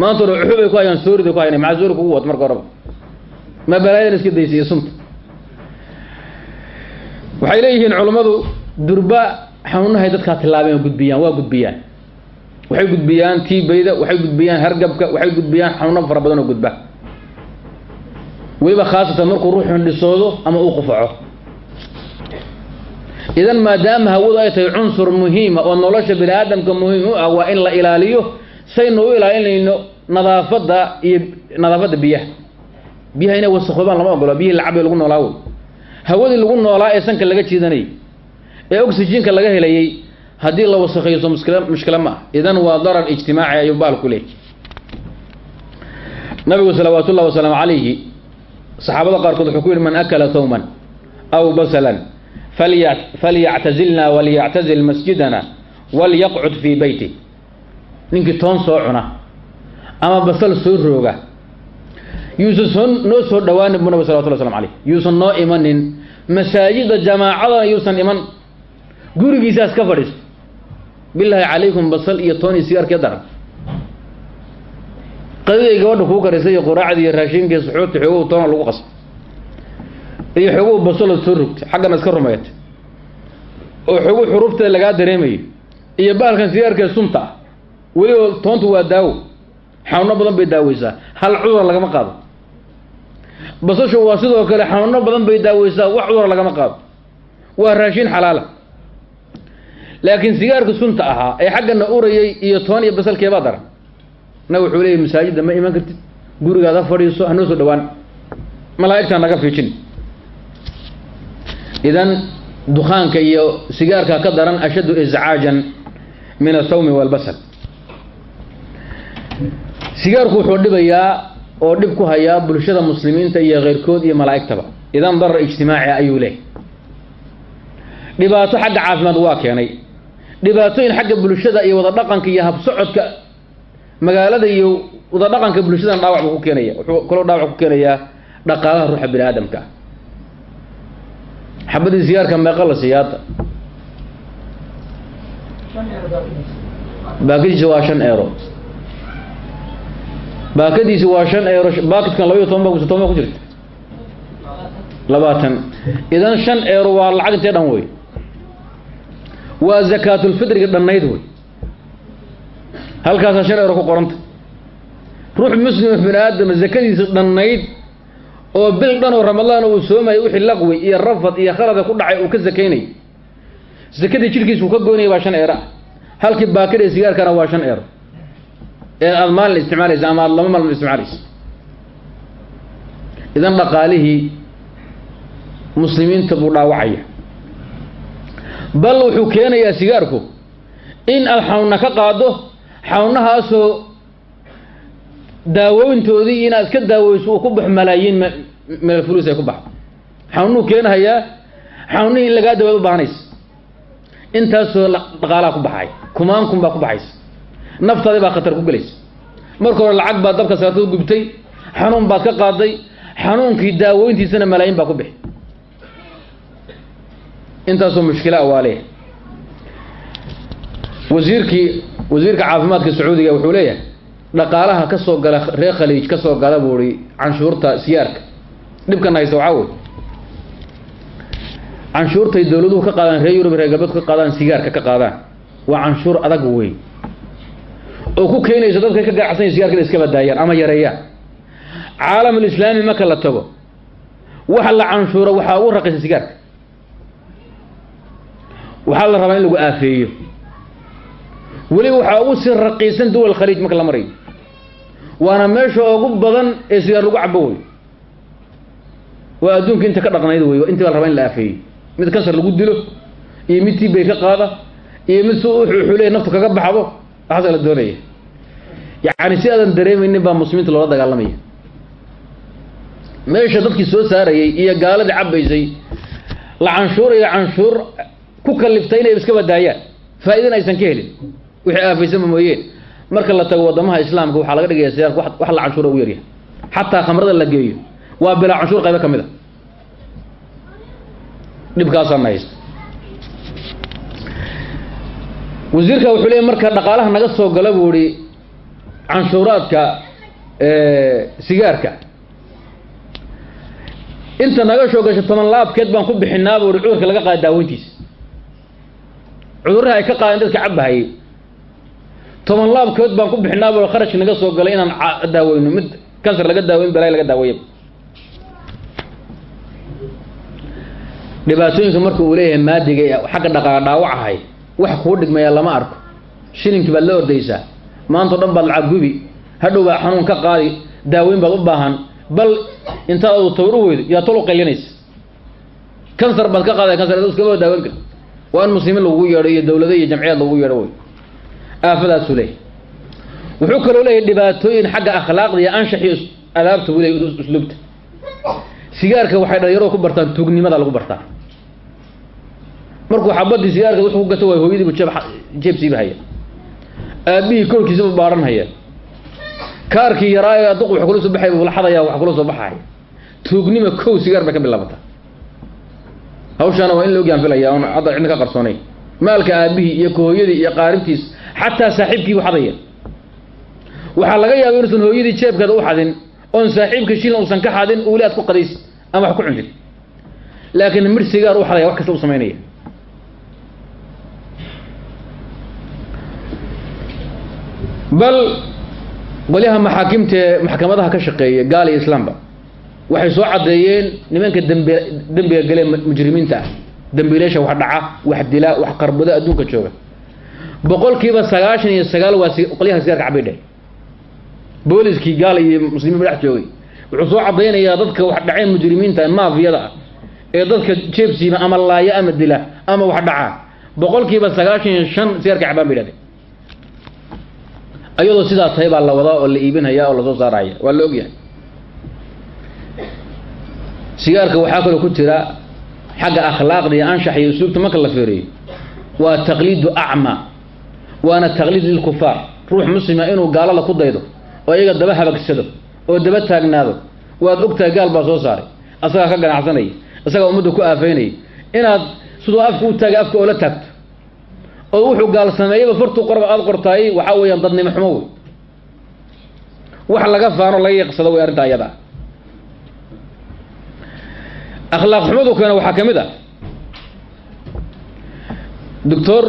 maanta hore uxubay ku hayaan sooriday ku hayna maxaa soori kugu wad marka horeba ma balaayadan iska daysa iyo sunta. Waxay leeyihiin culammadu durba xanuunahay dadkaa tillaabeen gudbiyaan waa gudbiyaan. Waxay gudbiyaan tiibayda waxay gudbiyaan hargabka waxay gudbiyaan xanuuno fara badan oo gudba. Weliba khaasatan markuu ruuxu hindhisoodo ama uu qufaco. Idan maadaama hawadu ay tahay cunsur muhiima oo nolosha bini aadamka muhiim u ah waa in la ilaaliyo saynu u ilaalinayno nadaafadda iyo nadaafadda biyaha biyaha inay wasakhoobaan lama ogolo biyihii lacabay lagu noolaa wey hawadii lagu noolaa ee sanka laga jiidanayay ee oxygenka laga helayay haddii la wasakhayso muskila mushkila ma ah idan waa darar ijtimaaci ayuu baalku leeyahy nabigu salawaatu ullahi wasalaamu calayhi saxaabada qaarkood wuxuu ku yidhi man akala thawman aw basalan falyactazilna walyactazil masjidana walyaqcud fii beyti ninkii toon soo cuna ama basal soo rooga yuusan soo noo soo dhawaanin buu nabig salawatullah slam alayh yuusan noo imanin. Masaajida jamaacadana yuusan iman. Gurigiisaas ka fadhiisto. Bilaahi calaykum basal iyo toon iyo sigaarkiyo daran. Qadiday gabadha kuu karisay iyo quraacdii iyo raashinkii suxuurta xoogow toona lagu qasbo iyo xoogow basalo soo rogtay. Xaggana iska rumeeyatay oo xoogow xuruufteeda lagaa dareemayo iyo bahalkan sigaarkee sunta ah. Weliba toontu waa daawo. Xanuuno badan bay daaweysaa. Hal cudura lagama qaado basashu waa sidoo kale xanuuno badan bay daaweysaa wax cudura lagama qaado waa raashin xalaala. Laakiin sigaarka sunta ahaa ee xaggana urayay iyo toon iyo basalkeebaa daran. Na wuxuu leeyahy masaajidda ma iman kartid. Gurigaada fadhiiso hanoo soo dhawaan. Malaa'igtaa naga fiijin idan dukaanka iyo sigaarka ka daran ashaddu iscaajan min athawmi walbasal sigaarku wuxuu dhibayaa oo dhib ku hayaa bulshada muslimiinta iyo keyrkood iyo malaa'igtaba. Idan darar ijtimaaci ayuu leehay dhibaato xagga caafimaad waa keenay. Dhibaatooyin xagga bulshada iyo wada dhaqanka iyo habsocodka magaalada iyo wada dhaqanka bulshadan dhaawac buu ku keenaya. Wuxuu kaloo dhaawac ku keenayaa dhaqaalaha ruuxa bini aadamka ah xabadii sigaarka meeqa la siiya hadda. Baakadiisi waa shan eero baakadiisi waa shan eero baakidkan labaiyo toban ba mise toban ba ku jirta. Labaatan. Idan shan eero waa lacag intee dhan wey waa zakaatulfitriga dhannayd wey halkaasaa shan eero ku qoranta. Ruux muslima bini aadama zakadiisa dhannayd oo bil dhan oo ramadaan uu soomaya wixii laqwi iyo rafad iyo khalada ku dhacay uu ka sakaynay sakadii jidhkiisa uu ka goynaya waa shan eero ah halkii baakida sigaarkana waa shan eero ee aada maalin isticmaalaysa ama aada laba maalin isticmaalaysa. Idan dhaqaalihii muslimiinta buu dhaawacaya. Bal wuxuu keenayaa sigaarku in aad xawna ka qaado xawnahaasoo daawooyntoodii inaad iska daaweyso uu ku baxo malaayiin meel fuluus ay ku baxo xawnuu keenahayaa xawnihii in lagaa dawaad u baahanaysa intaasoo dhaqaalaha ku baxay kumaan kun baa ku baxaysa naftaadi baa khatar ku gelaysa. Marka hore lacag baad dabka saartad gubtay xanuun baad ka qaaday xanuunkii daawooyntiisana malaayiin baa ku bixi. Intaasoo mushkila waa leeyahay. Wasiirkii wasiirka caafimaadka sacuudiga wuxuu leeyahay dhaqaalaha ka soo gala reer khaliij ka soo gala buu i canshuurta siyaarka. Dhibkan haysta waxaa wey canshuurtay dowladuhu ka qaadaan reer yurub reer galbeedku ka qaadaan sigaarka ka qaadaan. Waa canshuur adag wey oo ku keenayso dadkay ka ganacsanya sigaarka inay iska badaayaan ama yareeyaan caalamul islaami marka la tago waxa la canshuuro waxaa ugu raqiisa sigaarka. Waxaa la rabaa in lagu aafeeyo. Weliba waxaa ugu sii raqiisan duwal khaliij marka la marayo waana meesha ugu badan ee sigaar lagu cabo wey waa adduunka inta ka dhaqnayd wey intii baa la rabaa in la aafeeyo. Mid kansar lagu dilo iyo mid tiibay ka qaada iyo mid si uxuleya naftu kaga baxdo waxaasa la doonaya yacni si aadan dareemaynin baa muslimiinta loola dagaalamaya meesha dadkii soo saarayay iyo gaaladii cabaysay la canshuurayo canshuur ku kaliftay inay iska badaayaan faa'iidana aysan ka helin. Wixii aafaysanba mooyeen. Marka la tago wadamaha islaamka waxaa laga dhigaya siyaarka wax la canshuura ugu yaryahay. Xataa khamrada la geeyo. Waa bilaa canshuur qaybo ka mid a dhibkaasaana haysta wasiirka wuxuu leeyay marka dhaqaalaha naga soo gala buu ihi canshuuraadka sigaarka. Inta naga soo gasho toban laabkeed baan ku bixinaa buu ihi cudurka laga qaada daaweyntiisa cudurraha ay ka qaadeen dadka cabahayay toban laabkeed baan ku bixinaa buu kharashka naga soo galay inaan daaweyno mid kansar laga daaweyn balay laga daaweeya dhibaatooyinka marka uu leeyahay maadiga xagga dhaqaala dhaawacahay wax kuu dhigmaya lama arko. Shilinkii baad la ordaysaa maantao dhan baad lacag gubi hadhow baad xanuun ka qaadi daaweyn baad u baahan bal intaad adu tawr u weydo yaa tolo qaylinaysa kansar baad ka qaada kansar iskama daaweyn karta waa in muslimiin lagugu yeedho iyo dawlado iyo jamciyaad lagugu yeedho wey. Aafadaasuu leeyahy wuxuu kaloo leeyahay dhibaatooyin xagga akhlaaqda iyo anshax iyo adaabta buu leeyahy usluubta sigaarka waxay dhalinyarada ku bartaan tuugnimada lagu bartaa markuu xabadii sigaarka wuxuu ku gato waay hooyadiibu jeeb jeeb siiba haya. Aabihii korkiisaba baaran haya. Kaarkii yaraayo aduq wax kula soo baxay buu laxadaya wax kula soo baxaya tuugnima kow sigaar bay ka bilaabataa. Hawshaana waa in la ogyaan filaya oon hadda cidna ka qarsoonay. Maalka aabihii iyo kahooyadii iyo qaaribtiis xataa saaxiibkii waxadaya waxaa laga yaaba inuusan hooyadii jeebkeeda u xadin oon saaxiibka shilin uusan ka xadin uuli aad ku qadaysid ama wax ku cuntid. Laakiin mir sigaar u xadaya wax kasta u samaynaya bal qolyaha maxaakimtae maxkamadaha ka shaqeeya gaal iyo islaamba waxay soo caddeeyeen nimanka dembi dembiga galee mujrimiinta ah. Dembiileesha wax dhaca wax dila wax qarbado adduunka jooga. Boqolkiiba sagaashan iyo sagaal waa qolyaha sigaarka cabay dheh booliskii gaal iyo muslimiin ba dhex joogay. Wuxuu soo caddaynayaa dadka wax dhaceen mujrimiinta maafiyada ah ee dadka jeebsiima ama laaya ama dila ama wax dhaca. Boqolkiiba sagaashan iyo shan sigaarka cabaan bay idhahdeen ayadoo sidaa tahay baa la wadaa oo la iibinaya oo la soo saaraya. Waa la ogyahay sigaarka waxaa kaloo ku jira xagga akhlaaqda iyo anshax iyo usluubta marka la fiiriyo. Waa taqliidu acma. Waana taqliid lilkufaar ruux muslima inuu gaalada ku daydo oo iyaga daba habagsado oo daba taagnaado waad ogtahay gaal baa soo saaray. Asagaa ka ganacsanaya isagaa ummadda ku aafeynaya inaad siduu afka u taagay afka oola taagto oo wuxuu gaal sameeyaba fartuu qorba aada qortaay waxaa weeyaan dadnimo xumo wey. Wax laga faano laga yaqsado wey arrinta ayada akhlaaq xumadu keena waxaa ka mid ah. Doctor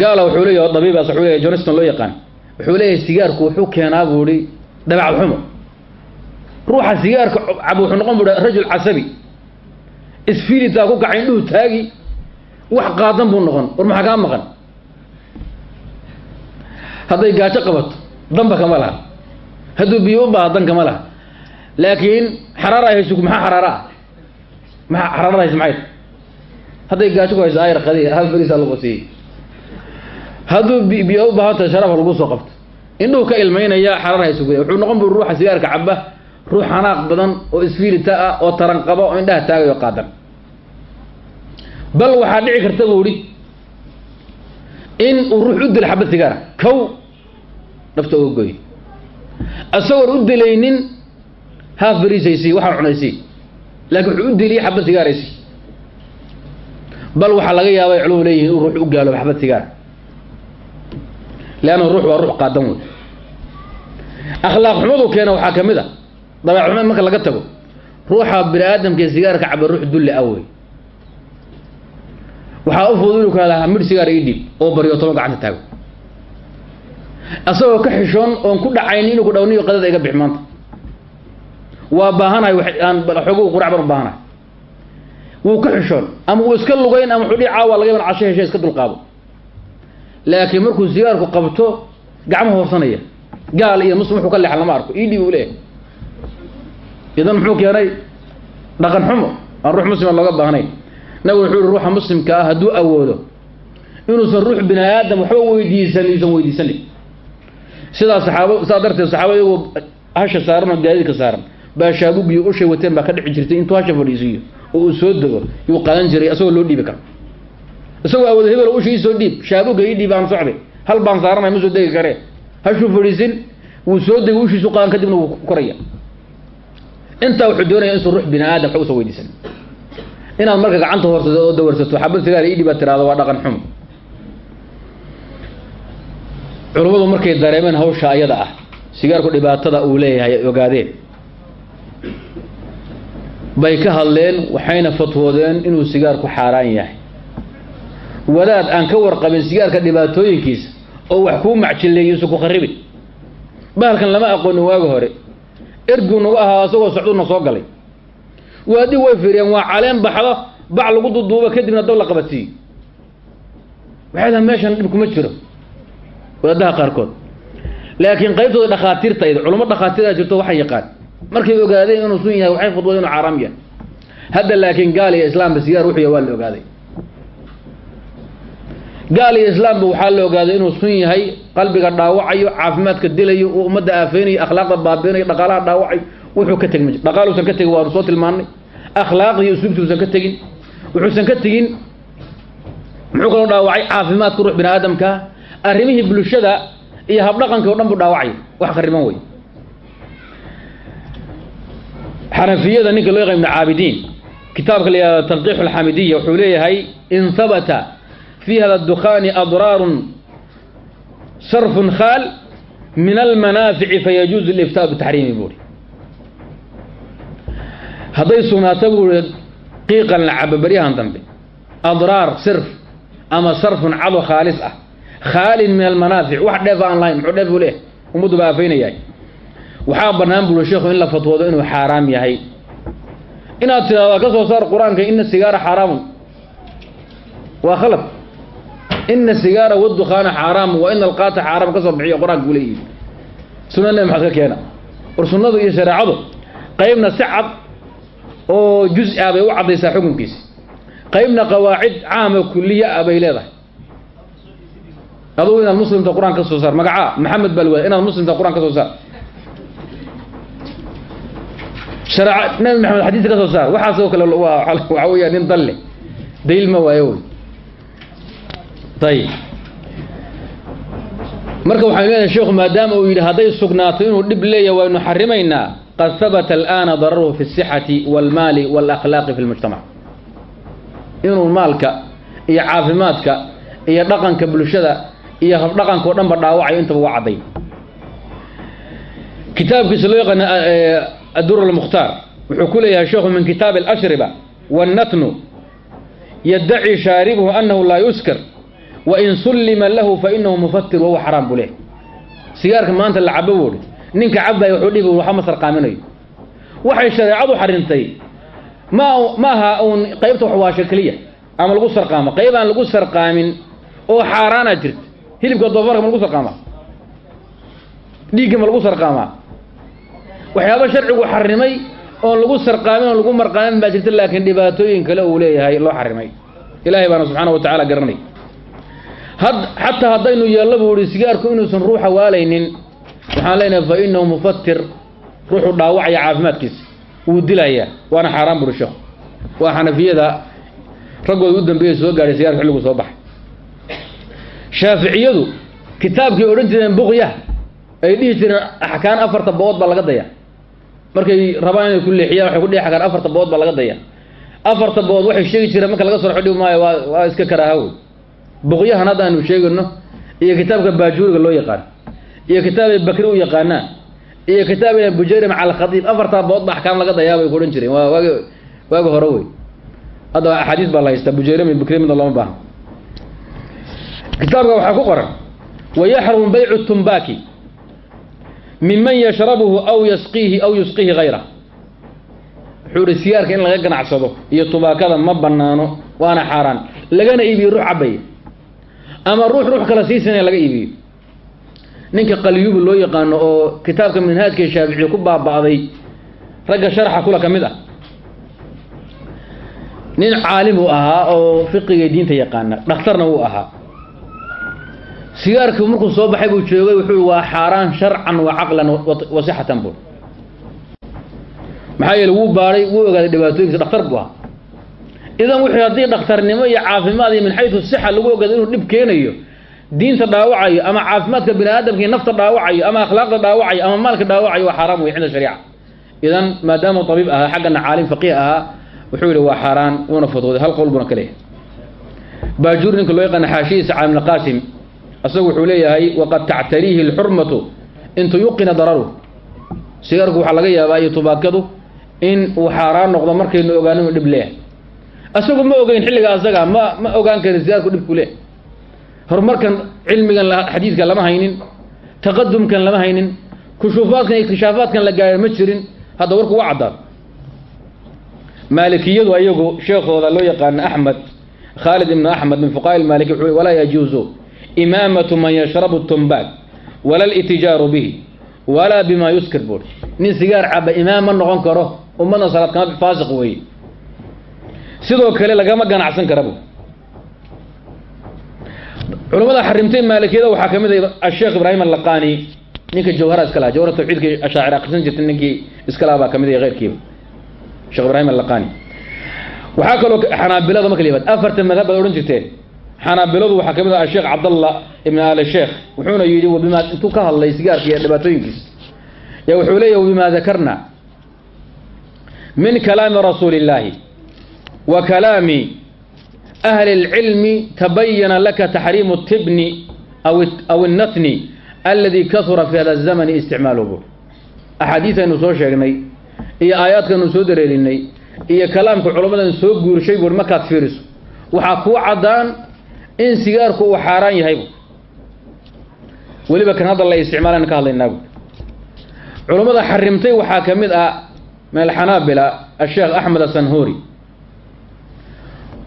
gaala wuxuu leeyahy dabiibaas wuxuu leeyahy johnston loo yaqaan wuxuu leeyahay sigaarku wuxuu keenaa buu ihi dabacad xumo. Ruuxa sigaarka cab wuxuu noqon bu rajul casabi isfilitaa ku kaca indhuhu taagi. Wax qaadan buu noqon war maxaa kaa maqan hadday gaajo qabato danba kama laha. Hadduu biyo u baaha dan kama laha. Laakiin xaraara ay hayso maxaa xaraara? Ah maxaa xaraarada haysa maxay? Hadday gaajo ku hayso ayar qadi hal berisaa lagu siiyey hadduu biyo u baahan tahay lagu soo qabto. Indhuhu ka ilmaynaya xaraar hayso guda wuxuu noqon bu ruuxa sigaarka caba ruux xanaaq badan oo isfiilita ah oo taran qaba oo indhaha taagayo qaadan. Bal waxaa dhici karta buu ihi in uu ruux u dilo xabad sigaara. Kow nafta uga goy. Isagoon u dilaynin haaf beriisaysi waxaan cunaysi. Laakiin wuxuu u diliyay xabad sigaaraysi. Bal waxaa laga yaaba ay culumadu leeyihiin inuu ruux u gaaloobo xabad sigaara leanna ruux waa ruux qaadan wey akhlaaq xumadu keena waxaa ka mid a dabeec xumo marka laga tago ruuxa bini aadamka ee sigaarka caba ruux dulli ah wey waxaa u fudud inuu ka hadaha midh sigaar ii dhiib oo baryo toban gacanta taago asagoo ka xishoon oon ku dhacayn inuu ku dhawniyo qadada iga bix maanta. Waa baahanahay aan xoogu qurac u baahanahay. Wuu ka xishoon ama uu iska lugayn ama wuxuu dhihi caawa laga yaban casho heshe iska dulqaado. Laakiin markuu sigaarku qabto gacmo hoorsanaya gaal iyo muslim wuxuu ka leexan lama arko. Ii dhiib uu leeyahay. Idan muxuu keenay? Dhaqan xumo aan ruux muslima looga baahnayn. Nabigu wuxuu yihi ruuxa muslimka ah hadduu awoodo inuusan ruux bini aadam waxba weydiisan iusan weydiisanin sidaa saxaaba saa darteed saxaaba iyagoo hasha saaran oo gaadiidka saaran baa shaabug iyo ushay wateen baa ka dhici jirtay intuu hasha fadhiisiiyo oo uu soo dego yuu qaadan jiray asagoo loo dhiibi karo isagoo awoodo hebel usha iisoo dhiib shaabuga ii dhiib aan socday hal baan saaranay ma soo degi karee. Hashuu fadhiisin wuu soo dego ushiisu qaadan kadibna wuu koraya. Intaa wuxuu doonaya insu ruux bini aadam waxba usan weydiisan. Inaad marka gacanta hoorsato oo dawarsato xabad sigaar ii dhibaad tiraado waa dhaqan xumo culummadu markay dareemeen hawsha ayada ah sigaarku dhibaatada uu leeyahay ay ogaadeen. Bay ka hadleen waxayna fatwoodeen inuu sigaarku xaaraan yahay. Wadaad aan ka warqabin sigaarka dhibaatooyinkiisa oo wax kuu macjileeyisu ku kharibin bahalkan lama aqoonin waaga hore. Erguu nagu ahaa isagoo socduuna soo galay. Waadi way fiiriyeen waa caleen baxdo bac lagu duduubo kadibna dab la qabadsiiyo waxay daha meeshan dhib kuma jiro wadaadaha qaarkood. Laakiin qaybtooda dhakhaatiirtayda culamo dhakhaatiirta jirto waxay yaqaan markay ogaadeen inuu sun yahay waxay fudwada inuu xaaraam yahay. Hadda laakiin gaal iyo islaamba sigaar wuxuu yahay waa la ogaaday. Gaal iyo islaamba waxaa la ogaaday inuu sun yahay qalbiga dhaawacayo caafimaadka dilayo uu ummadda aafeynayo akhlaaqda baabinayo dhaqaalaha dhaawacayo wuxuu ka tegi ma jir dhaqaaluusan ka tegin waanu soo tilmaannay akhlaaqdii iyo usluubtii usan ka tegin. Wuxuusan ka tegin. Muxuu kaloo dhaawacay caafimaadka ruux bini aadamkaa arrimihii bulshada iyo habdhaqankii o dhan buu dhaawacay. Wax khariban wey xanafiyada ninka loo yaqan ibnu caabidiin kitaabka la yihahdo talqiix alxamidiya wuxuu leeyahay in habata fi hada dukhaani adraarun sarfun khaal min almanaafici fayajuuzu liftaa bitaxriimi buuri hadday sugnaato buuri qiiqan la cabo baryahan dambe. Adraar sirf ama sarfun cado khaalis ah khaalin min almanaafic wax dheef aan lahayn muxuu dheef u leeyahay ummaddu baa afaynayahay. Waxaa bannaan buuri sheekhu in la fatwoodo inuu xaaraam yahay. Inaad tidhahdo ka soo saar qur'aanka ina sigaara xaaraamun. Waa khalad ina sigaara wadukhaana xaaraamu wa ina alqaata xaaraam ka soo bixiyo qur'aanka uu leeyihi sunna nebi maxaad ka keena. War sunnadu iyo shareecadu qaybna si cad oo juz ah bay u caddaysaa xukunkiisa. Qaybna qawaacid caama kuliya ah bay leedahay adugu inaad muslimta qur-aan ka soo saar magacaa maxamed baa lawada inaad muslimta qur-aan ka soo saar sharca nabi maxamed xadiis ka soo saar waxaasoo kale waa waxaa weeya nin dalle daliil ma waayo wey ayib marka waxaynu leedahay sheekhu maadaama uu yidhi hadday sugnaato inuu dhib leeyahy waynu xarimaynaa qad habata al'aana dararuhu fi الsixati wاlmaali wاlakhlaaqi fi اlmujtamac inuu maalka iyo caafimaadka iyo dhaqanka bulshada iyo habdhaqanka o dhan ba dhaawacayo intaba waa cadday kitaabkiisa loo yaqaana adur اlmukhtaar wuxuu ku leeyahay sheekhu min kitaabi alashriba wاnnatnu yaddaci shaaribuhu anahu laa yuskar wain sullima lahu fainahu mufatir wahuwa xaraam buu leh sigaarka maanta la cabo woodhi ninka cabaya wuxuu dhibi waxa ma sarqaaminayo waxay shareecadu xarintay ma ma aha uun qaybta waxwaasho keliya ama lagu sarqaamo? Qayb aan lagu sarqaamin oo xaaraana jirta hilibka doofarka ma lagu sarqaamaa? Dhiigga ma lagu sarqaamaa? Waxyaaba sharcigu xarimay oon lagu sarqaamin oon lagu marqaamin baa jirta laakiin dhibaatooyin kale uu leeyahay loo xarimay ilaahay baana subxaana wa tacaala garanay. Had xataa haddaynu yeello buu ihi sigaarku inuusan ruuxa waalaynin waxaan leenahay fa inahu mufatir ruuxu dhaawacaya caafimaadkiisa wuu dilayaa waana xaaraan sheekhu waa xanafiyada raggooda u dambeeya soo gaadhay sigaarka xilligu soo baxay shaaficiyadu kitaabkay odhan jireen buqyah ay dhihi jireen axkaan afarta bood baa laga daya. Markay rabaan inay ku leexiyaan waxay ku dhihi axkaan afarta bood baa laga daya. Afarta bood waxay sheegi jireen marka laga soo xidhi maayo waa waa iska karaahawoy buqyahan hadda aanu sheegayno iyo kitaabka baajuuriga loo yaqaan iyo kitaabay bakri u yaqaanaan iyo kitaabay bujayri maca alkhadiib afartaa bood ba axkaam laga dayaa bay ku odhan jireen. Waa waagi waagi hore wey hadda axaadiis baa la haystaa bujayri mi bakri midna lama baahan kitaabka waxaa ku qoran wayaxrumu baycu tumbaaki minman yashrabuhu aw yasqiihi aw yusqiihi hayra wuxuu ihi sigaarka in laga ganacsado iyo tubaakada ma banaano waana xaaraan. Lagana iibiyo ruux cabaya ama ruux ruux kala siisanaya laga iibiyo. Ninka qalyuubi loo yaqaano oo kitaabka minhaajka shaaficiye ku baaba'day ragga sharxa kula ka mid ah. Nin caalim uu ahaa oo fiqiga diinta yaqaana dhakhtarna wuu ahaa sigaarkii markuu soo baxay buu joogay wuxuu waa xaaraan sharcan wa caqlan wa sixatan buu. Maxaa yeele wuu baadhay wuu ogaaday dhibaatooyinkiisa dhakhtar buu ahaa. Idan wuxuu haddii dhakhtarnimo iyo caafimaad iyo min xaysu sixa lagu ogaado inuu dhib keenayo diinta dhaawacayo ama caafimaadka bini aadamka iyo nafta dhaawacayo ama akhlaaqda dhaawacayo ama maalka dhaawacayo waa xaaraam wey cinda shariica. Idan maadaama tabiib ahaa xaggana caalim faqiih ahaa wuxuu yihi waa xaaraan wuuna fatwooday hal qowl buna ka baajuur ninka loo yaqaana xaashiyiisa caalimna qaasim asagu wuxuu leeyahay waqad tactariihi alxurmatu in tuyuqina dararu. Sigaarku waxaa laga yaabaa iyo tubaakadu in uu xaaraan noqdo markaynu ogaano inuu dhib leeyahay asagu ma ogeyn xilliga asaga ma ma ogaan karin sigaarku dhibku leeyahay horumarkan cilmigan xadiidkan lama haynin taqadumkan lama haynin kushuufaadkan ikhtishaafaadkan la gaadha ma jirin hadda warku waa caddaad maalikiyadu ayagu sheekhooda loo yaqaano axmed khaalid ibnu axmed min fuqaha ilmaaliki wuxuu walaa yajuuzu imaamatu man yashrabu tumbaak wala litijaaru bihi walaa bima yuskir buuri nin sigaar caba imaam ma noqon karo ummadna salaad kama faasiq weeye. Sidoo kale lagama ganacsan kara bu culamada xarimtay maalikiyada waxaa ka mid a asheekh ibraahim allaqani ninka jawhara iska laha jawhara tawxiidka ashaacir akrisan jirtay ninkii iska laha baa ka mid ah keyrkiiba sheekh ibraahim allaqani. Waxaa kaloo xanaabilada xanaabiladu waxaa ka mid ah asheekh cabdallah ibn ali sheekh wuxuuna yidhi wabima intuu ka hadlay sigaarka iyo dhibaatooyinkiisa ya wuxuu leeyahy wabima dakarna min kalaami rasuuli illaahi wa kalaami ahli اlcilmi tabayana laka taxriimu الtibni aw الnatni aladi kahura fi hada الzamani isticmaaluhu axaadiisaynu soo sheegnay iyo aayaadkanu soo dareerinay iyo kalaamka culammadan soo guurshay buuri markaad fiiriso waxaa kuu caddaan in sigaarku uu xaaraan yahaybu weliba kan hadda la isticmaalan ka hadlaynaabu culammada xarimtay waxaa ka mid ah min alxanaabila asheekh axmed asanhuri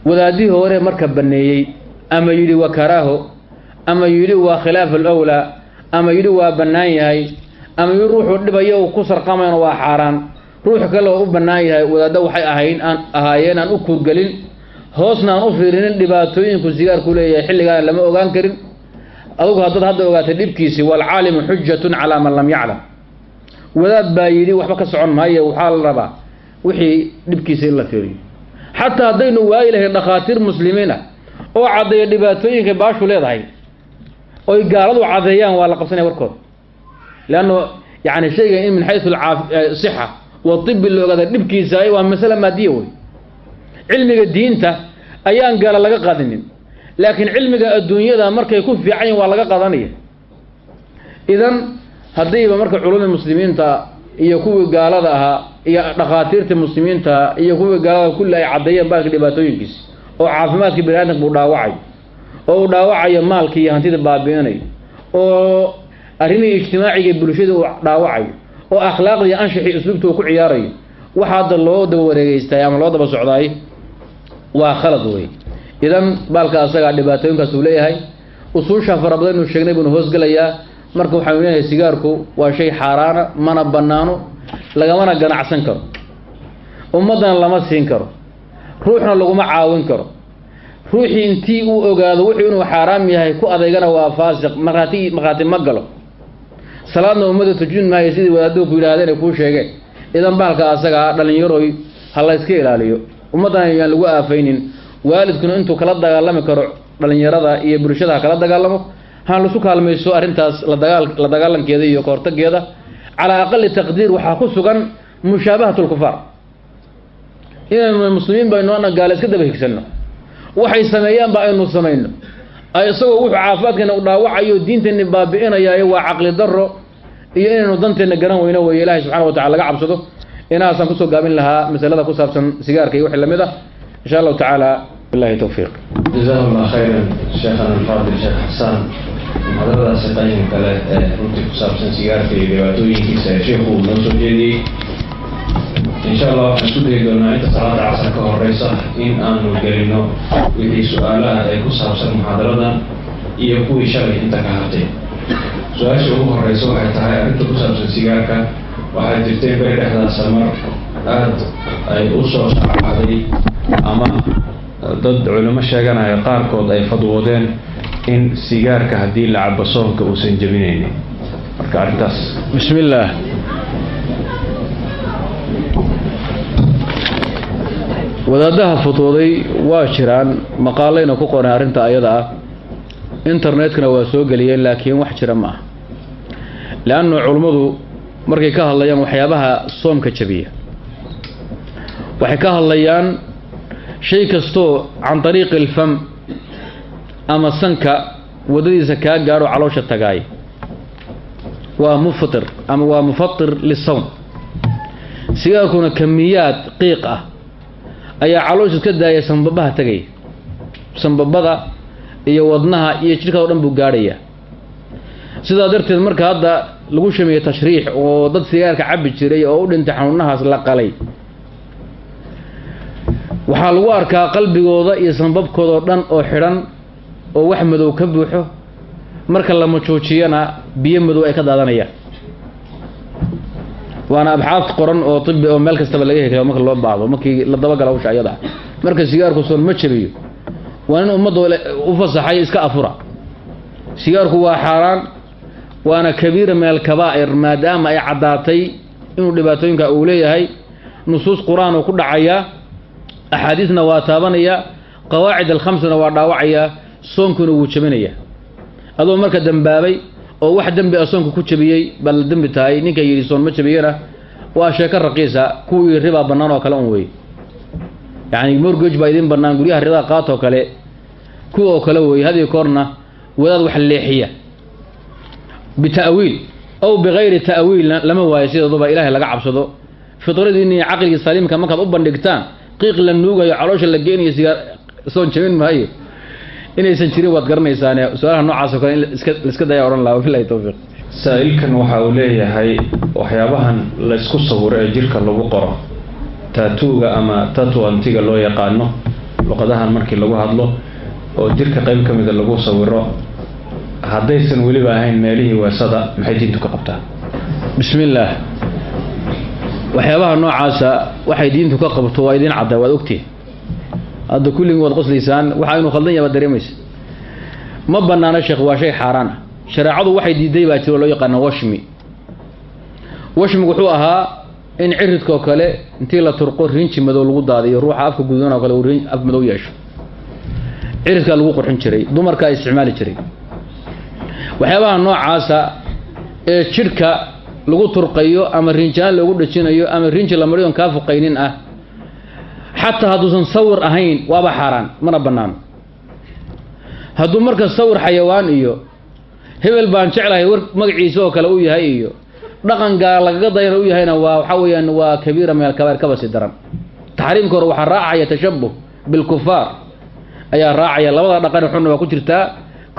wadaadihii hore marka baneeyey ama yidhi waa karaaho ama yidhi waa khilaaf alowlaa ama yidhi waa bannaan yahay ama yidhi ruuxuu dhibaya uu ku sarqamayno waa xaaraan ruux kale oo u bannaan yahay wadaadda waxay ahayn aan ahaayeen aan u kurgelin hoosna aan u fiirinin dhibaatooyinku sigaarku leeyahay xilligaan lama ogaan karin. Adugu haddaad hadda ogaatay dhibkiisii waalcaalimu xujatun calaa man lam yaclam. Wadaad baa yidhi waxba ka socon maayo waxaa la rabaa wixii dhibkiisa in la fiiriyo. Xataa haddaynu waayi lahayn dhakhaatiir muslimiin ah oo caddeeya dhibaatooyinka baashu leedahay oy gaaladu caddeeyaan waa la qabsanaya warkooda leanno yani shayga in min xaysu sixa wa tibi la ogaada dhibkiisa waa masale maadiya wey cilmiga diinta ayaan gaala laga qadinin laakiin cilmiga adduunyada markay ku fiican yihiin waa laga qadanaya idan haddiiba marka culumii muslimiinta iyo kuwii gaalada ahaa iyo dhakhaatiirtii muslimiinta iyo kuwii gaalada kulli ay caddeeyeen baalka dhibaatooyinkiisa oo caafimaadkii bani aadamka uu dhaawacayo oo uu dhaawacayo maalkii iyo hantida baabi'inayo oo arrimihii ijtimaaciga bulshada uu dhaawacayo oo akhlaaqda iyo anshaxii usluubta uu ku ciyaarayo waxa hadda loo daba wareegeystay ama loo daba socdaay waa khalad wey idan baalka asagaa dhibaatooyinkaas uu leeyahay usuusha fara badan inuu sheegnay buunu hoosgelayaa marka waxaanu leeyahay sigaarku waa shay xaaraana mana bannaano lagamana ganacsan karo. Ummaddana lama siin karo. Ruuxna laguma caawin karo. Ruuxii intii uu ogaado wuxuu inuu xaaraam yahay ku adeygana waa faasiq. Markhaati markhaati ma galo. Salaadna ummadda tujin maayo sidii wadaadduhu ku yidhahdeen ay kuu sheegeen. Idan baalka asagaa dhalinyaroy ha la yska ilaaliyo ummaddana yaan lagu aafaynin waalidkuna intuu kala dagaalami karo dhalinyarada iyo bulshada ha kala dagaalamo ha lasu kaalmayso arrintaas ladagaa la dagaalankeeda iyo kahortageeda calaa aqali taqdiir waxaa ku sugan mushaabahat lkufaar inaynu muslimiin baynu gaala iska daba higsanno waxay sameeyaanba aynu samayno. Isagoo wuxuu caafimaadkeena u dhaawacayo diinteenni baabi'inayaayo waa caqli daro iyo inaynu danteenna garan weyno weeye ilaahay subxana wa tacala laga cabsado inaasaan ku soo gaabin lahaa masalada ku saabsan sigaarka iyo wixii la mid ah. Insha allahu tacaala billahi towfiiq jazakum allah khayran sheekhana alfaadil sheekh xasaan muxadaradaasi qayim kale ee runtii ku saabsan sigaarka iyo dhibaatooyinkiisa ee sheekhu noo soo jeediyey. Insha allah waxaan isku dayi doonaa inta salaada casar ka horeysa in aanu gelino wixii su'aalaha ee ku saabsan muxaadaradan iyo kuwii shalay inta ka hartay. Su'aasha ugu horeysa waxay tahay arrinta ku saabsan sigaarka waxay jirtay dhexdaas samar. Aada ay u soo shacbacday ama dad culimo sheeganaya qaarkood ay fadwoodeen in sigaarka haddii la cabo soonka uusan jebinaynin. Marka arrintaas. Bismi illaah wadaadaha futooday waa jiraan maqaalayna ku qoran arrinta ayada ah. Internetkana waa soo geliyeen laakiin wax jira ma ah leannu culummadu markay ka hadlayaan waxyaabaha soomka jabiya. Waxay ka hadlayaan shay kastoo can dariiqi ilfam ama sanka waddadiisa kaa gaadho caloosha tagaay. Waa muftir ama waa mufatir lisawm sigaarkuna kamiyaad qiiq ah ayaa caloosha iska daaya sanbabaha tegaya sanbabada iyo wadnaha iyo jidhkaas o dhan buu gaadhaya sidaa darteed marka hadda lagu shameeyey tashriix oo dad sigaarka cabbi jiray oo u dhintay xanuunahaas la qalay. Waxaa lagu arkaa qalbigooda iyo sanbabkooda oo dhan oo xidhan oo wax madow ka buuxo. Marka la majoojiyana biyo madow ay ka daadanayaan. Waana abxaad qoran oo tibi oo meel kastaba laga hekaya marka loo baahdo markii la dabagala hawsha ayada. Marka sigaarku soon ma jabiyo. Waa in ummadda u fasaxay iska afura. Sigaarku waa xaaraan waana kabiira min alkabaa'ir maadaama ay caddaatay inuu dhibaatooyinka uu leeyahay nusuus qur'aan uu ku dhacayaa axaadiisna waa taabanaya qawaacid alkhamsana waa dhaawacayaa soonkuna wuu jabinayaa adoo marka dembaabay oo wax dembi a soonka ku jabiyey baa la dembi tahay ninka yidhi soon ma jabiyana waa sheeko raqiisa kuwii ribaa bannaan oo kale un wey yacni morgage baa idiin bannaan guryaha ridaa qaatoo kale kuwa oo kale wey haddii koorna wadaad wax leexiya bita'wiil aw bikayri ta'wiilna lama waayo sidaduba ilaahay laga cabsado fitradiinni iyo caqligii saliimka markaad u bandhigtaan qiiq la nuugayo caloosha la geenayo sigaar soon jabin maayo inaysan jirin waad garanaysaane su'aalaha noocaas oo kale in laiska daya odhan laha wabilahi towfiiq saa-iilkan waxa uu leeyahay waxyaabahan laysku sawiro ee jirka lagu qoro taatuuga ama tatuantiga loo yaqaano luqadahan markii lagu hadlo oo jirka qayb ka mida lagu sawiro haddaysan weliba ahayn meelihii weesada maxay diintu ka qabtaa? Bismi illaah waxyaabaha noocaasa waxay diintu ka qabto waa idiin cadda waad ogtihi hadda kulligii waad qoslaysaan waxa inuu khaldan yahay baad dareemaysa. Ma bannaano sheekh waa shay xaaraan ah. Shareecadu waxay diiday baa jiro loo yaqaana washmi. Washmigu wuxuu ahaa in ciridkaoo kale intii la turqo rinji madow lagu daadiyo ruuxa afka gududan oo kale uu af madow yeesho. Ciridkaa lagu qurxin jiray dumarkaa isticmaali jiray waxyaabaha noocaasa ee jidhka lagu turqayo ama rinjaan loogu dhajinayo ama rinji la mariyoon kaa fuqaynin ah xataa hadduusan sawir ahayn waaba xaaraan mana bannaano hadduu marka sawir xayawaan iyo hebel baan jeclahay war magaciisa oo kale u yahay iyo dhaqan gaar lagaga dayana u yahayna waa waxaa weeyaan waa kabiira min alkabair kaba si daran. Taxriimka hore waxaa raacaya tashabuh bilkufaar ayaa raacaya labada dhaqan xunna waa ku jirtaa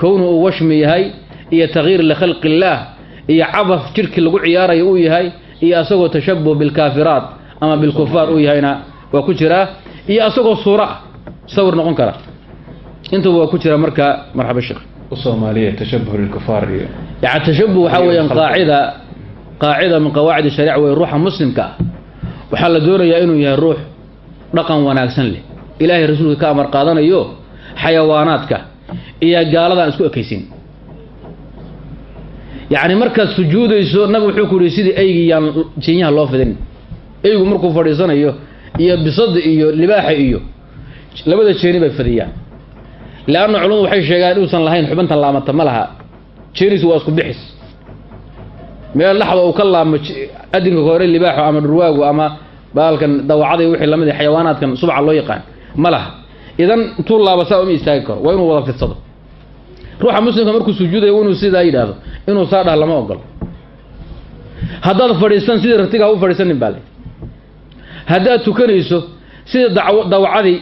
kownu uu washmi yahay iyo takyiir likhalqi illaah iyo cabaf jidhkii lagu ciyaarayo uu yahay iyo asagoo tashabuh bilkaafiraat ama bilkufaar uu yahayna waa ku jiraa iyo asagoo suura ah. Sawir noqon kara. Intaba waa ku jira marka marxaba sheekh. Soomaaliya tashabuh lilkufaar iyo yani tashabuh waxaa weeyaan qaacida qaacida min qawaacid shariica wey ruuxa muslimka ah. Waxaa la doonayaa inuu yahay ruux dhaqan wanaagsan leh. Ilaahay rasuulka ka amar qaadanayo xayawaanaadka iyo gaaladaan isku ekaysin yacni markaad sujuudayso nabigu wuxuu ku yihi sidii eygii yaan jinyaha loo fidin. Eygu markuu fadhiisanayo iyo bisada iyo libaaxa iyo labada jeeni bay fadiyaan leanna culimadu waxay sheegaan inuusan lahayn xubintan laamata ma laha. Jeenisu waa isku bixis. Meel dhaxda uu ka laamo adinka hore libaaxo ama dhurwaagu ama baalkan dawacada wixii la mid xayawaanaadkan subca loo yaqaan ma laha. Idan intuu laaba saa uma istaagi karo waa inuu wada fidsado. Ruuxa muslimka markuu sujuudayo inuu sidaa yidhaahdo inuu saa dhaha lama ogolo haddaad fadhiistan sidii ratiga ha u fadhiisanin baa le haddaad tukanayso sidii daw dawacadii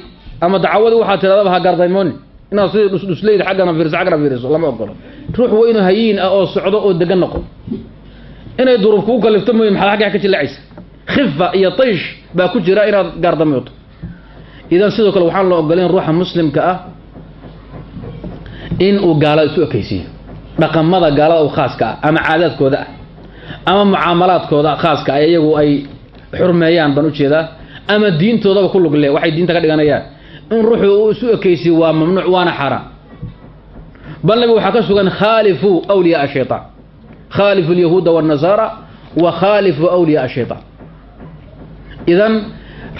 ama dacawadii waxaa tiradaba ha gaardaymooni inaad sidii dhusdhusleyda xaggana fiiriso xaggana fiiriso lama ogolo ruux waa inuu hayiin ah oo socdo oo degan noqo. Inay duruuf kugu kalifto mooye maxaad xagga ka jilacaysa khifa iyo taysh baa ku jira inaad gaardameyto idan sidoo kale waxaan la ogolayn ruuxa muslimka ah in uu gaalada isu ekaysiiyo dhaqamada gaalada u khaaska ah ama caadaadkooda ah ama mucaamalaadkooda khaaska ah iyagu ay xurmeeyaan baan u jeedaa ama diintoodaba ku lug leh waxay diinta ka dhiganayaan. In ruuxu uu isu ekaysiyo waa mamnuuc waana xaaraan bal nabi waxaa ka sugan khaalifuu awliyaa shaytaan khaalifu alyahuuda waannasaara wa khaalifu awliyaa shaytaan idan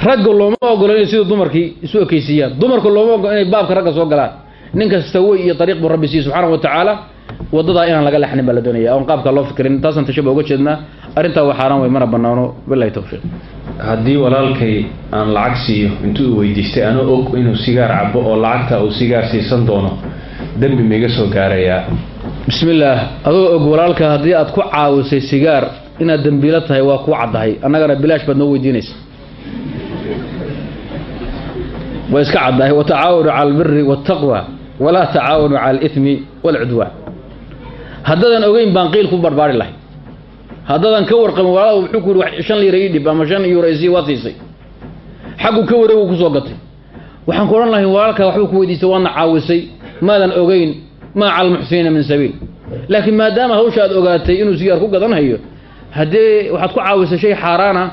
ragga looma ogolo inay sidii dumarkii isu ekaysiiyaan. Dumarka looma ogolo inay baabka ragga soo galaan. Nin kasta wey iyo dariiq buu rabbi siiye subxaana wa tacaala wadadaa inaan laga lexnin baa la doonaya. Oon qaabkaa loo fikirin taasaan tashaba uga jeednaa arrintaa waa xaaraan wey mana banaano bilahi tawfiiq. Haddii walaalkay aan lacag siiyo intuu weydiistay anoo og inuu sigaar cabo oo lacagta uu sigaar siisan doono dembi maiga soo gaarayaa bismillaah adoo og walaalka haddii aad ku caawisay sigaar inaad dembiilo tahay waa kuu caddahay. Annagana bilaash baad noo weydiinaysa. Way iska caddahay. Watacaawanu cala albiri waataqwa walaa tacaawanu cala alithmi waalcudwaan haddaadan ogeyn baan qiil ku barbaari lahay. Haddaadan ka warqabin walaal wuxuu ku yidhi shan liira ii dhib ama shan yuuro isii waa siisay. Xaggu ka wareegu ku soo gatay. Waxaan ku odhan lahay walaalkaa waxbuu ku weydiistay waadna caawisay. Maadan ogeyn maa cala min sabiil. Laakiin maadaama hawsha aad ogaatay inuu sigaar ku gadanhayo haddee waxaad ku caawisay shay xaaraana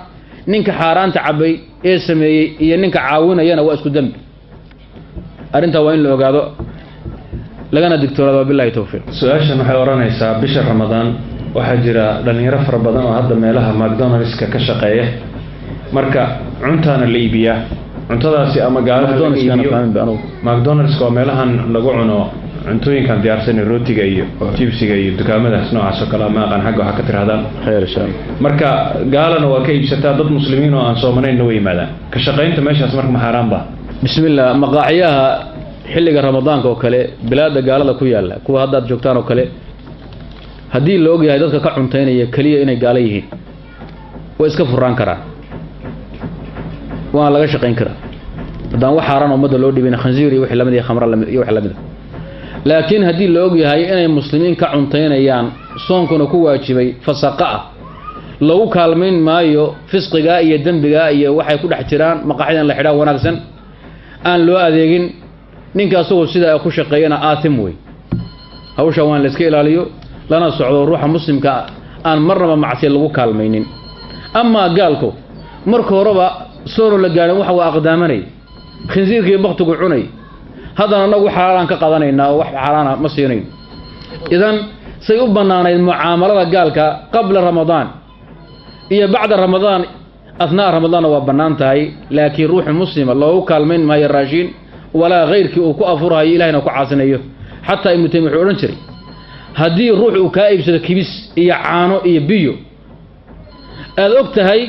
ninka xaaraanta cabay ee sameeyey iyo ninka caawinayana waa isku dembi arrintaa waa in la ogaado lagana digtoonaado wabilahi towfiiq su'aashan waxay odhanaysaa bisha ramadaan waxaa jira dhalinyaro fara badan oo hadda meelaha macdonaldska ka shaqeeya. Marka cuntaana la iibiyaa. Cuntadaasi ama macdonaldska waa meelahan lagu cuno cuntooyinkan diyaarsanay rootiga iyo jibsiga iyo dukaamadaas noocaas oo kale ama aqaan xagga waxaa ka tirahdaan. Marka gaalana waa ka iibsataa dad muslimiin oo aan soomanaynna way yimaadaan ka shaqaynta meeshaas marka maxaaraan ba bismillah maqaaxiyaha xilliga ramadaanka oo kale bilaada gaalada ku yaalla kuwa haddaad joogtaan oo kale haddii la ogyahay dadka ka cuntaynaya keliya inay gaalo yihiin way iska furaan karaan. Waana laga shaqayn karaa. Haddaan wax xaaraan ummadda loo dhibin khansiir iyo wixii la mid iyo khamra iyo wax la mid. Laakiin haddii la ogyahay inay muslimiin ka cuntaynayaan soonkuna ku waajibay fasaqa ah. Lagu kaalmayn maayo fisqigaa iyo dembigaa iyo waxay ku dhex jiraan maqaaxidan la xidhaa wanaagsan aan loo adeegin ninka asagoo sidaa ku shaqeeyana aatim wey hawsha waan la iska ilaaliyo lana socdo ruuxa muslimka aan marnaba macsiya lagu kaalmaynin. Amaa gaalku marka horeba sooro la gaadhin waxa waa aqdaamanay khinsiirkii baktigu cunay haddana annagu xalaalaan ka qadanaynaa oo wax xaalaana ma siinayn. Idan say u bannaanayd mucaamalada gaalka qabla ramadaan iyo bacda ramadaan asnaa ramadaanna waa bannaan tahay laakiin ruuxu muslima loogu kaalmayn maayo raashiin walaa kayrkii uu ku afurhayo ilahina ku caasinayo. Xataa ibnu taymiya wuxuu odhan jiray haddii ruux uu kaa iibsado kibis iyo caano iyo biyo aada og tahay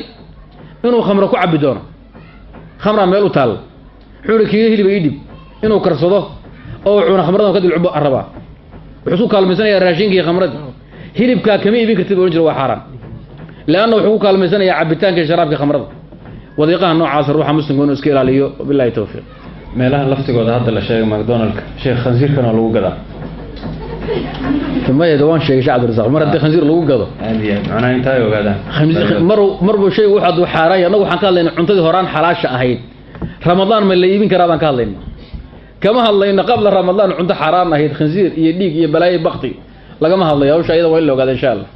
inuu khamro ku cabbi doono. Khamraa meel u taalla wuxuu ihi kiga hiliba ii dhib inuu karsado oo cuna khamradan kadib cubo rabaa wuxuu su kaalmaysanayaa raashinka iyo khamradii hilibkaa kama iibin kartid ba odhan jira waa xaaraan. Leanna wuxuu ku kaalmaysanayaa cabitaanka iyo sharaabka khamrada. Wadiiqaha noocaasa ruuxa muslimka inuu iska ilaaliyo wabillahi towfiiq meelaha laftigooda hadda la sheegay macdonaldka sheekh khansiirkan oo lagu gadaa maya waan sheegay shee cabdirazaq mar haddii khansiir lagu gado. Macnaha intaa ogaadaan? Mar marbu shaygu wax xaaraan annagu waxaan ka hadlayna cuntadii horaan xalaasha ahayd. Ramadaan ma la iibin karaa baan ka hadlayna kama hadlayno qabla ramadaan cunto xaaraan ahayd. Khansiir iyo dhiig iyo balaayo bakti lagama hadlayo hawsha ayada waa in la ogaada insha allah.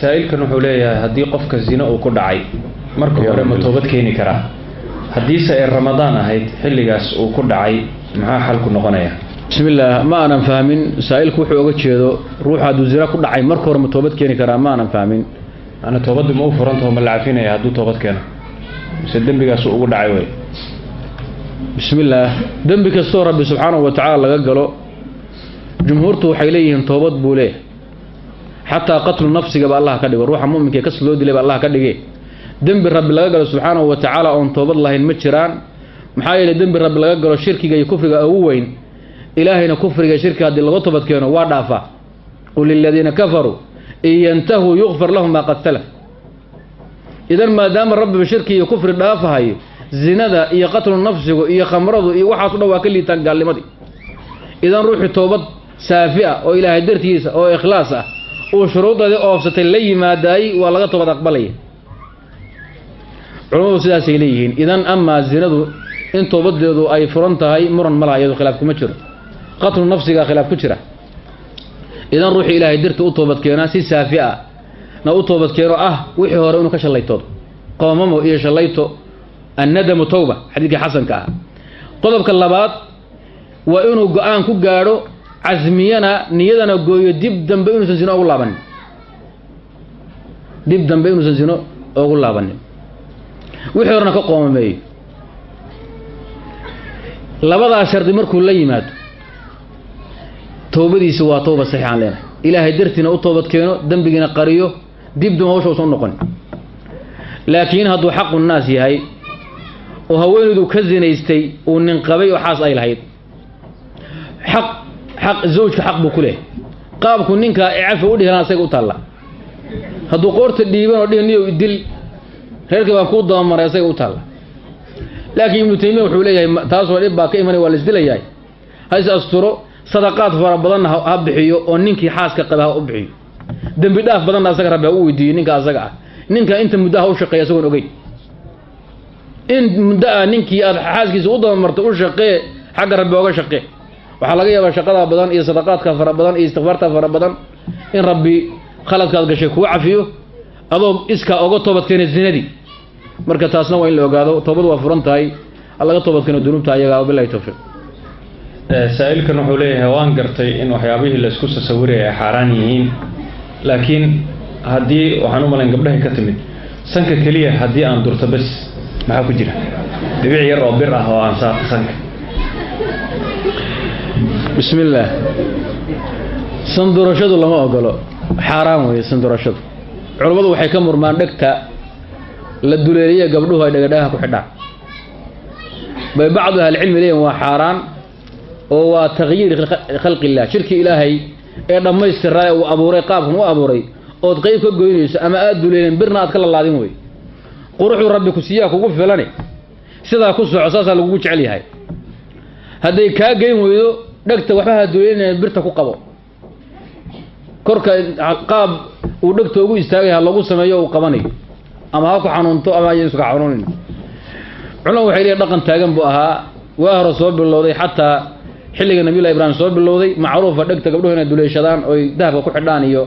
Saa'ilkan wuxuu leeyahay haddii qofka zino uu ku dhacay marka hore ma toobad keeni karaa haddiise ay ramadaan ahayd xilligaas uu ku dhacay maxaa xalku noqonaya? Bismi illaah ma aanan fahmin. Saa'ilku wuxuu oga jeedo ruuxa hadduu zina ku dhacay marka hore ma toobad keeni karaa ma aanan fahmin. Ana toobaddu ma u furantaho ma la cafinaya hadduu toobad keeno. Mise dembigaas ugu dhacay wey bismi illaah dembi kastoo rabbi subxaanahu wa tacaala laga galo jumhuurtu waxay leeyihiin toobad buu leeyahay. Xataa qatlu nafsigaba allah ka dhigo ruuxa muminka ee kas loo dilay ba allah ka dhige dembi rabbi laga galo subxaanahu wa tacaala oon toobad lahayn ma jiraan. Maxaa yeelay dembi rabbi laga galo shirkiga iyo kufriga ugu weyn. Ilaahayna kufriga shirkiga haddii laga toobad keeno waa dhaafaa qul liladiina kafaruu in yantahuu yukfar lahum maa qad salaf. Idan maadaama rabbiba shirki iyo kufri dhaafahayo zinada iyo qatlu nafsigu iyo khamradu iyo waxaas o dhan waa ka liitaan gaalnimadii. Idan ruuxii toobad saafi ah oo ilaahay dartiisa oo ikhlaas ah uu shuruudadii oofsatay la yimaadaayey waa laga toobad aqbalaya culammadu sidaasay leeyihiin idan amaa zinadu in toobadeedu ay furan tahay muran ma laha iyado khilaaf kuma jiro. Qatlu nafsigaa khilaaf ku jira. Idan ruuxii ilaahay darti u toobad keenaa si saafi ah na u toobad keeno ah wixii hore inuu ka shallaytoodo qoomamo iyo shallayto annadamu tawba xadiidkii xasanka ah. Qodobka labaad waa inuu go'aan ku gaadho casmiyana niyadana gooyo dib dambe inuusan sino ugu laabanin. Dib dambe inuusan sino ugu laabanin wixii horena ka qoomameeyo labadaa shardi markuu la yimaado towbadiisi waa towba saxiix aan leenahay. Ilaahay dartiina u toobad keeno dembigiina qariyo dib dum hawsha usan noqon. Laakiin hadduu xaqu naas yahay oo haweenaydu ka zinaystay uu nin qabay oo xaas ay lahayd xaq xaq zawjka xaq buu ku leehay qaabku ninkaa ecafa u dhihilan asaga u taalla. Hadduu qoorta dhiiban oo dhihi idil reerkii baan kuu dabamaray asaga u taalla. Laakiin ibnu taymiya wuxuu leeyahay taasoo dhib baa ka imanay waa la isdilayahay. Ha is asturo sadaqaad fara badanna ha bixiyo oo ninkii xaaska qaba ha u bixiyo. Dembi dhaaf badanna asaga rabbi ha u weydiiyo ninka asaga ah. Ninka inta muddo u shaqeeya asagoon ogeyn. In muddo ah ninkii aad xaaskiisa u dabamartay u shaqee xagga rabbi ooga shaqee. Waxaa laga yaabaa shaqadaa badan iyo sadaqaadka fara badan iyo istikfaarta fara badan in rabbi khaladkaad gashay kuu cafiyo adoo iskaa oga toobadkeena zinadii marka taasna waa in la ogaado toobad waa furan tahay laga toobadkeeno dunuubta ayaga wabilahi towfiiq saa'ilkan wuxuu leeyahay waan gartay in waxyaabihii laysku sasawiraya ay xaaraan yihiin. Laakiin haddii waxaan u malayn gabdhahay ka timid sanka keliya haddii aan durto bes maxaa ku jira? Dhibic yar oo bir ah oo aan saarta sanka. Bismi illaah sandurashadu lama ogolo xaaraan weeye sandurashadu culammadu waxay ka murmaan dhegta la duleeliya gabdhuhu ay dhegadhagaha ku xidhaan bay bacdu ahlicilmi leeyihiin waa xaaraan oo waa takyiir khalqi illah shirki ilaahay ee dhammaystiraa uu abuuray qaabkan u abuuray ood qeyb ka goynayso ama aad duleelin birna aad ka lalaadin wey quruxuu rabbi ku siiyaa kugu filani. Sidaa ku soco saasaa lagugu jecel yahay. Hadday kaa geyn weydo dhegta waxba ha duleelina birta ku qabo korka qaab uu dhegta ugu istaagay ha lagu sameeyo uu qabanayo. Ama ha ku xanuunto ama ay iska xanuunin. Culamadu waxay leeyihiin dhaqan taagan buu ahaa. Waa hore soo bilowday xataa xilliga nabiyullahi ibraahim soo bilowday macruufa dhegta gabdhuhu inay duleeshadaan oy dahabka ku xidhaan iyo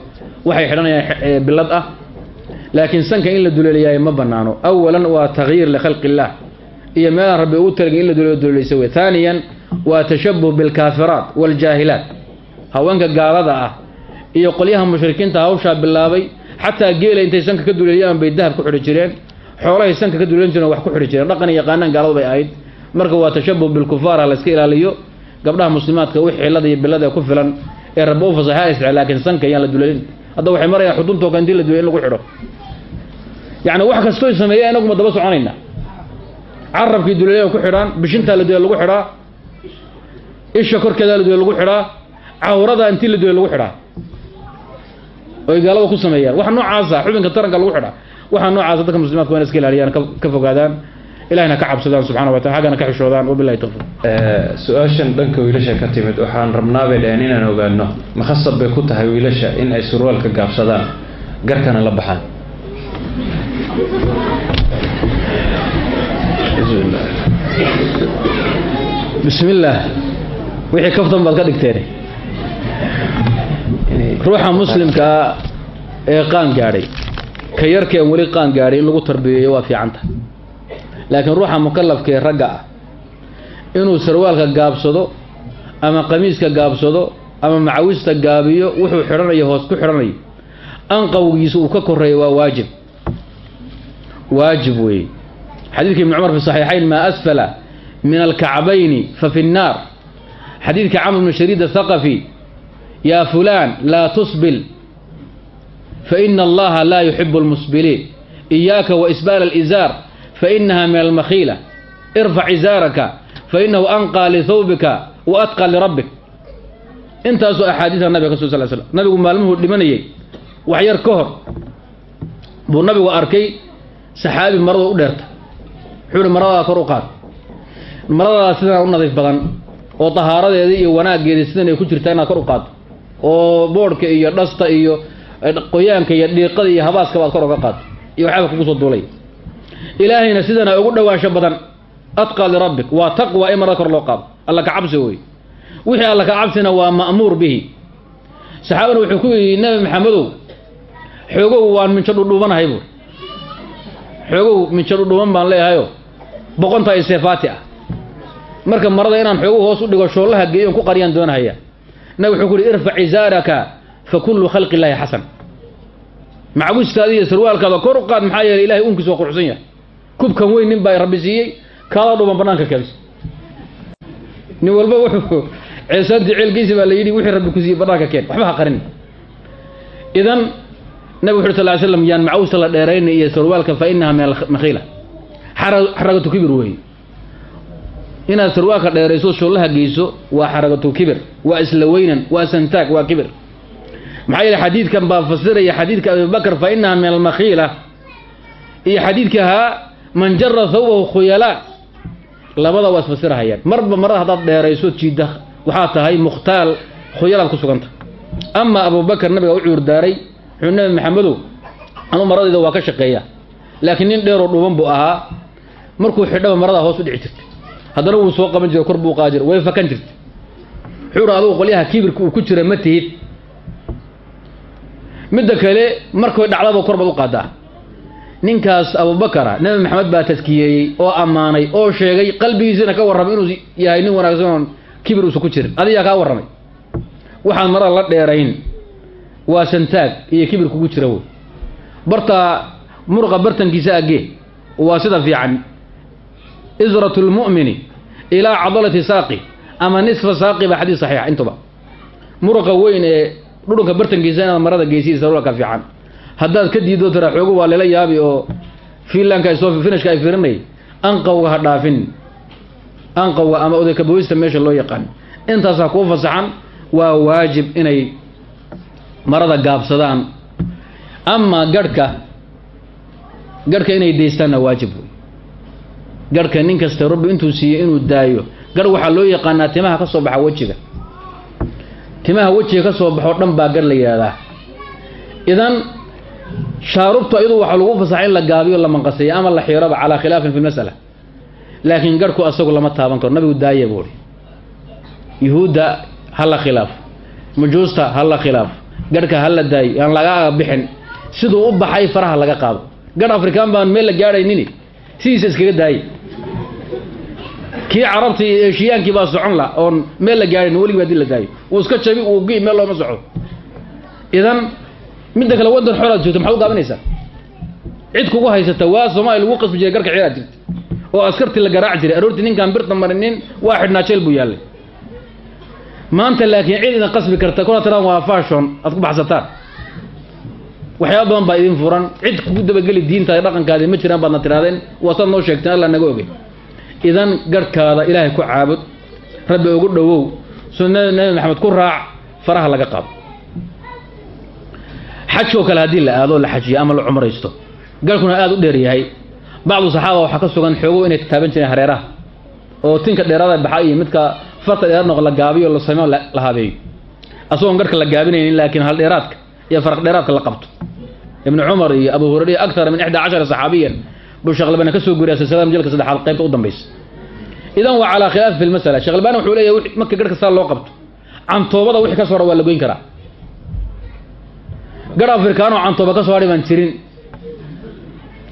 waxay xidhanayaan bilad ah. Laakiin sanka in la duleeliyaay ma banaano awalan waa takyiir likhalqi illaah iyo meelaan rabbi ugu talagin in la duleelo duleeleysa wey haaniyan waa tashabuh bilkaafiraat waljaahilaat haweenka gaalada ah iyo qolyaha mushrikiinta hawshaa bilaabay xataa geela intay sanka ka duleeliyaan bay dahab ku xidhi jireen xoolahay sanka ka duleelin jireen wax ku xidhi jireen dhaqan yaqaanaan gaaladu bay ahayd. Marka waa tashabuh bilkufaar ha layska ilaaliyo gabdhaha muslimaadka wix xilada iyo bilada ku filan ee rabbi u fasaxa istic laakiin sanka yaan la duleelin hadda waxay marayaan xuduntoo kale intii la duleelin in lagu xidho. Yacni wax kastooy sameeya inaguma daba soconayna. Carabkii duleelya ku xidhaan bishintaa la dulee lagu xidhaa isha korkeedaa la dulee lagu xidhaa cawradaa intii la dulee lagu xidhaa oy gaalada ku sameeyaan. Waxa noocaasa xubinka taranka lagu xidhaa waxa noocaasa dadka muslimaadka waa in iska ilaaliyaan ka fogaadaan. Ilahina ka cabsadaan subxana wa taala haggana ka xishoodaan wabillahi tawfiiq. Su'aashan dhanka wiilasha ka timid waxaan rabnaa bay dhaheen inaan ogaano makhasab bay ku tahay wiilasha in ay surwaalka gaabsadaan garkana la baxaan. Bismi illaah wixii kaftan baad ka dhigteen ruuxa muslimkaa ee qaan gaadhay ka yarkeen weli qaan gaadhay in lagu tarbiyeeyo waa fiicanta. Laakiin ruuxa mukalafkaee ragga ah inuu sarwaalka gaabsado ama qamiiska gaabsado ama macawista gaabiyo wuxuu xidhanayo hoos ku xidhanayo anqawgiisa uu ka koreeyo waa waajib. Waajib weeye. Xadiidka ibni cumar fi saxiixayn maa asfala min alkacbayni fa fi nnaar. Xadiidka camr bni shariid athaqafi yaa fulaan laa tusbil fa ina allaha laa yuxibu lmusbiliin iyaaka wa isbaal alizaar fainaha min almakhiila irfac izaaraka fainahu anqaa lihawbika wa atqaa lirabbik intaasoo axaadiisa nabiga ka sal slam nabigu maalmuhuu dhimanayay wax yar ka hor. Buu nabigu arkay saxaabi marada u dheerta. Wuxuu uhi maradaa kor u qaad. Maradadaa sidan u nadiif badan oo tahaaradeedii iyo wanaaggeedii sidan ay ku jirtaa inaad kor u qaaddo oo boodhka iyo dhasta iyo qoyaanka iyo dhiiqada iyo habaaska baad kor uga qaaddo iyo waxaaba kugu soo duulay. Ilaahayna sidana ugu dhawaansho badan atqaa lirabbik waa taqwa in marada kor loo qaado. Alla ka cabsi wey wixii alla ka cabsina waa ma'muur bihi. Saxaabana wuxuu ku yidhi nabi maxamedow xoogow waan minjo dhudhuubanahay buur xoogow minjo dhudhuuban baan leeyahayo boqonta ay seefaati ah. Marka marada inaan xoogow hoos u dhigo shoollaha geeyon ku qariyaan doonahaya nabi wuxuu ku izaaraka fa kullu khalqi illaahi xasan. Macawistaada iyo sarwaalkaada kor u qaad maxaa yeelay ilahay quruxsan yahay. Kubkan weyn nin baa rabbi siiyey kaada dhuban banaanka keenso nin walba wuxuu ceesaantii ceelkiisi baa la yidhi wixii rabbi ku siiyey banaanka keen. Waxba qarin idan nabi wuxu sal ly yaan macawsta la dheerayna iyo sarwaalka fa inaha min almakhiila xaragatu kibir weeye inaad sarwaalka dheerayso shoollaha geyso waa xaragatu kibir waa isla weynan waa santaag waa kibir. Maxaa yeele xadiidkan baa fasiraya xadiidka abibakr fa inaha min almakhiila. Iyo xadiidka haa man jara thawbahu khuyalaa labada waa isfasirahayaan marba marada haddaad dheerayso jiidda waxaa tahay mukhtaal khuyalaad ku suganta. Ama abubakar nabiga u cuurdaaray wuxuu nabi maxamedow anu maradayda waa ka shaqeeya laakiin nin dheeroo dhuuban buu ahaa. Markuu xidhaba maradaa hoos u dhici jirtay haddana wuu soo qaban jiray kor buu qaajir way fakan jirtay. Wuxuu adugu qolyaha kibirka uu ku jira ma tihid. Midda kale markay dhacdaba kor baad u qaadaa. Ninkaas abubakara nabi maxamed baa taskiyeeyey oo ammaanay oo sheegay qalbigiisina ka warramay inuu yahay nin wanaagsan oon kibir uusan ku jirin. Adigaa kaa warramay. Waxaan marada la dheerayn. Waa santaag iyo kibir kugu jira wey bartaa muruqa bartankiisa agee waa sida fiican isratu lmu'mini ilaa cadalati saaqi ama nisfa saaqi baa xadiis saxiixa intuba muruqa weyn ee dhudhunka bartankiisa inaad marada geysiy sarwaalka fiican haddaad ka diido tara xoogo waa lela yaabi oo fiinlanka ay soo finishka ay firinay anqawga ha dhaafin anqawga ama odaykaboysta meesha loo yaqaan intaasaa kuu fasaxan waa waajib inay marada gaabsadaan amaa garhka garhka inay daystaanna waajib wey garhka nin kasta rabbi intuu siiyey inuu daayo. Garh waxaa loo yaqaanaa timaha ka soo baxa wejiga. Timaha wejiga ka soo baxoo dhan baa garh la yidhahdaa idan shaarubtu iyadu waxaa lagu fasaxay in la gaabiyo la manqaseeyo ama la xiiraba calaa khilaafin fi lmas'ala laakiin garhku asagu lama taaban karo nabigu daaya buuhi yuhuudda ha la khilaafo mujuusta ha la khilaafo garhka ha daayo aan lagaa bixin. Siduu u baxay faraha laga qaado. Gadh afrikaan baan meel la gaadhaynini sidiisa iskaga daayay kii carabtii iyo eeshiyaankii baa socon la oon meel la gaadhayn weligii haddii la daayo. Wuu iska jabi wuu gi meel looma socdo idan midda kale waddan xoolaad joogto maxaad u gaabinaysaa cid kugu haysata waa soomaaliya lagu qasbi jiray garka ciyaad jirta. Oo askartii la garaac jiray aroortii ninkaan birta marinin waa xidhnaa buu yaallay maanta laakiin cid idin qasbi karta kuna tiraan waa fashon aad ku baxsataan waxyaaba badan baa idin furan. Cid kugu dabageli diintaada dhaqankaadi ma jiraan baadna tirahdeen waasaad noo sheegteen alla naga ogey idan garhkaada ilaahay ku caabud rabbi ugu dhowow sunnada nebi maxamed ku raac faraha laga qaado. Xajkoo kale haddii la aado la xajiyo ama la cumraysto garhkuna aada u dheer yahay. Bacdu saxaaba waxaa ka sugan xoogo inay taaban jireen hareeraha oo tinka dheeraada baxa iyo midka farta dheeraad noq la gaabiyo la sameyo la habeeyo. Asagoon garhka la gaabinaynin laakiin hal dheeraadka iyo faraq dheeraadka la qabto. Ibnu cumar iyo abu hurayra iyo aktar min ixdaa cashara saxaabiyan buu sheekh albani ka soo guriya silsilada majalka saddexaad qaybta u dambaysa idan waa calaa khilaafi fi lmasala sheekh albani wuxuu leeyahay marka garhka saa loo qabto cantoobada wixii ka soo hadha waa la goyn karaa. Garh afrikaanoo cantooba ka soo hadhi baan jirin.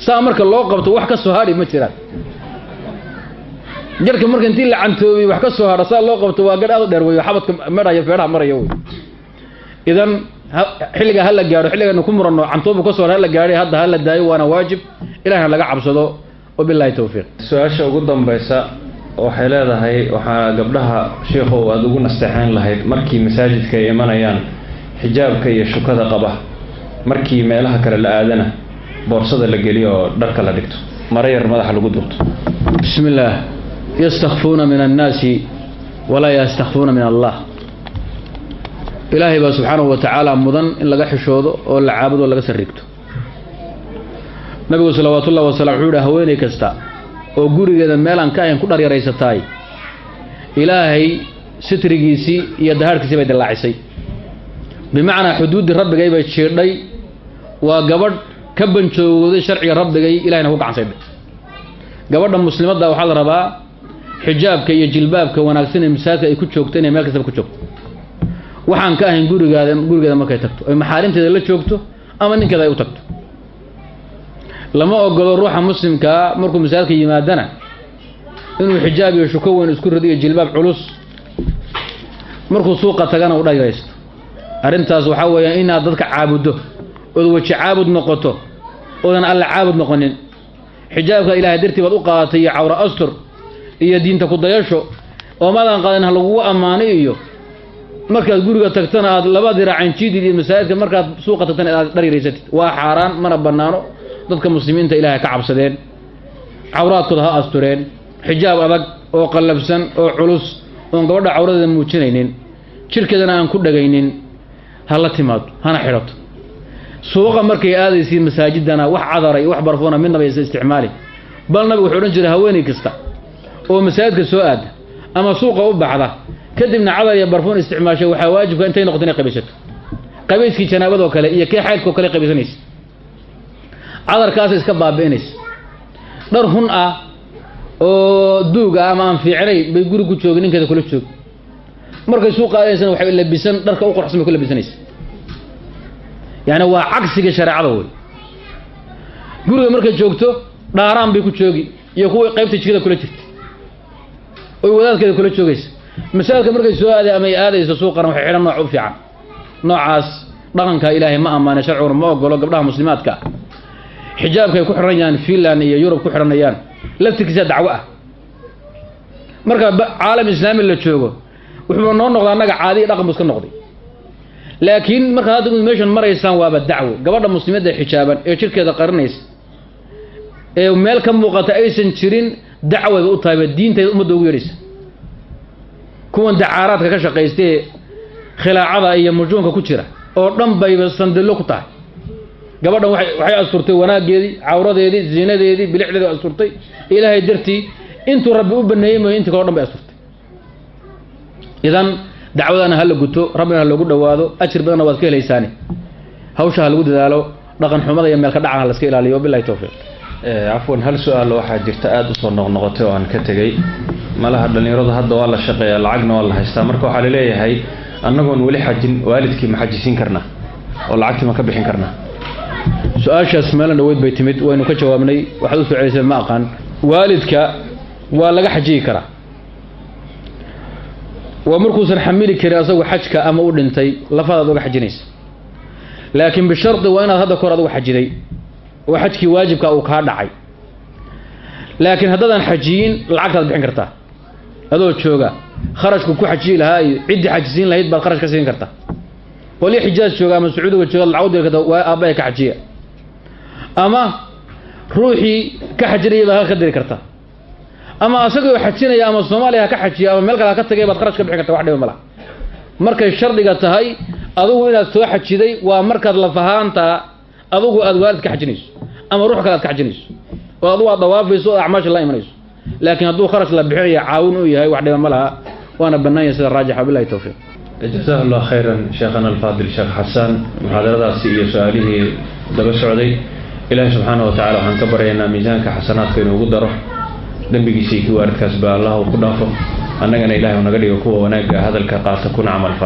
Saa marka loo qabto wax ka soo hadhi ma jiraan. Jarka marka intii la cantoobiy wax ka soo hadha saa loo qabto waa garh aad u dheer wey xabadka medhayo feedhaha marayo wey idan xilligaa hala gaadho xilligaynu ku muranno cantoobu ka soo hala gaadhay hadda hala daayo waana waajib. Ilahna laga cabsado wabillahi towfiiq su'aasha ugu dambaysa waxay leedahay waxaa gabdhaha shiikhow aada ugu nasteexayn lahayd markii masaajidka ay imanayaan xijaabka iyo shukada qaba markii meelaha kale la aadana boorsada la geliyo oo dharka la dhigto mara yar madaxa lagu durto. Bismi illaah yastakfuuna min annaasi walaa yastakfuuna min allah ilaahay baa subxaanahu wa tacaala mudan in laga xishoodo oo la caabudo oo laga sarrigto nabigu salawaatu ullahi wasalam wuxuu yihi haweenay kasta oo gurigeeda meelaan ka ahayn ku dharyaraysataay ilaahay sitrigiisii iyo dahaarhkiisii bay dillaacisay bimacnaa xuduuddii rabbigay bay jiidhay waa gabadh ka banjoogooday sharciga rabbigay ilahayna ku gacansaydhay gabadha muslimadda waxaa la rabaa xijaabka iyo jilbaabka wanaagsan ee masaajidka ay ku joogto inay meel kastaba ku joogto waxaan ka ahayn gurigaada gurigeeda markay tagto ay maxaarimteeda la joogto ama ninkeeda ay u tagto. Lama ogolo ruuxa muslimkaa markuu masaajidka yimaadana inuu xijaab iyo shuko weyn isku rido iyo jilbaab culus markuu suuqa tagana u dhayraysto arrintaas waxaa weeyaan inaad dadka caabuddo ood weji caabud noqoto oodan alla caabud noqonin. Xijaabka ilaahay dartii baad u qaadatay iyo cawra astur iyo diinta ku dayasho oo maadan qaadin ha lagugu ammaano iyo markaad guriga tagtana aad laba diraacan jiidid iyo masaajidka markaad suuqa tagtana aad dharyaraysatid waa xaaraan mana bannaano. Dadka muslimiinta ilaahay ka cabsadeen. Cawraadkooda ha astureen. Xijaab adag oo qallabsan oo culus oon gabadha cawradeeda muujinaynin. Jirkeedana aan ku dhagaynin. Ha la timaado hana xidhato. Suuqa markay aadaysiin masaajidana wax cadara iyo wax barfuuna midnaba aysan isticmaali. Bal nabigu wuxuu odhan jiray haweenay kasta oo masaajidka soo aada ama suuqa u baxda kadibna cadar iyo barfuun isticmaashay waxaa waajibka intay noqoto inay qabaysato qabayskii janaabadoo kale iyo kee xaydkoo kale qabaysanaysa cadarkaasa iska baabi'inaysa. Dhar hun ah oo duug ah ama aan fiicnay bay guri ku joogi ninkeeda kula joogi markay suuqa aadaysana waxay labisan dharka u qorxsan bay ku labisanaysa. Yacni waa cagsiga shareecada wey guriga markay joogto dhaaraan bay ku joogi iyo kuway qaybta jikada kula jirta. Oy wadaadkeeda kula joogaysa masaajidka markay soo aaday ama ay aadayso suuqana waxay xidhan nooc u fiican. Noocaas dhaqanka ilaahay ma ammaane sharciguna ma ogolo gabdhaha muslimaadka. Ah xijaabka ay ku xidhanayaan finland iyo yurub ku xidhanayaan laftirkiisa dacwo ah. Marka caalam islaami la joogo wuxuu noo noqda annaga caadiya dhaqan bu iska noqday. Laakiin markaad hadda meeshan maraysaan waaba dacwo. Gabadha muslimadda xijaaban ee jirkeeda qarinaysa ee meel ka muuqata aysan jirin dacwayba u tahayba diintayda ummadda ugu yeedhaysa kuwan dacaaraadka ka shaqaystee khilaacada iyo mujuunka ku jira oo dhan bayba sandillo ku tahay. Gabadhan waxay asturtay wanaaggeedii cawradeedii ziinadeedii bilixdeedii asturtay ilaahay dartii intuu rabbi u baneeyey mooye intii kaleo dhan bay asturtay idan dacwadana ha la guto rabbina ha loogu dhowaado ajir badanna waad ka helaysaani hawsha ha lagu dadaalo dhaqan xumada iyo meelka dhacana ha laska ilaaliyo. Wabillahi towfiiq cafwan hal su'aal waxaa jirta aada u soo noqnoqotay oo aan ka tegey. Malaha dhallinyaradu hadda waa la shaqeeya lacagna waa la haystaa. Marka waxaa la leeyahay annagoon weli xajin waalidkii ma xajisiin karnaa oo lacagtii ma ka bixin karnaa su'aashaas meelan dhaweyd bay timid waynu ka jawaabnay. Waxaad u soo ma aqaan. Waalidka waa laga xajiyi karaa waa markuusan xamili karin asagu xajka ama u dhintay lafadaad uga xajinaysa. Laakiin bishardi waa inaad hadda kahor adugu xajiday oo xajkii waajibka uu kaa dhacay. Laakiin haddaadan xajiyin lacagtaad bixin kartaa. Adoo jooga kharashku ku xajiyi lahaa iyo ciddii xajisiin lahayd baad kharash ka siin kartaa. Qolyo xijaaj jooga ama sacuudiga jooga lacag diri karta waa aabbahay ka xajiya. Ama ruuxii ka xajinaya baad ka diri kartaa ama asagoo xajinaya ama soomaaliya ha ka xajiya ama meel kale ha ka tagay baad kharash ka bixin karta wax dhiba ma laha. Markay shardiga tahay adugu inaad soo xajiday waa markaad lafahaanta adugu aad waalid ka xajinayso ama ruux kale aad ka xajinayso oo adugu aad dawaafayso oo acmaasha la imanayso. Laakiin hadduu kharash la bixinaya caawin u yahay wax dhiba ma laha. Waana bannaan yahay sida raajixa wabillahi towfiiq jazaah allah khayran sheekhana alfaadil sheekh xasaan muxaadaradaasi iyo su'aalihii daba socday. Ilaahi subxaana wa tacala waxaan ka baryaynaa miisaanka xasanaadka inuugu daro. Dembigiisa iyo kii waaridkaas ba allah uu ku dhaafo. Annagana ilahay u naga dhigo kuwa wanaagga hadalka qaata kuna camal fala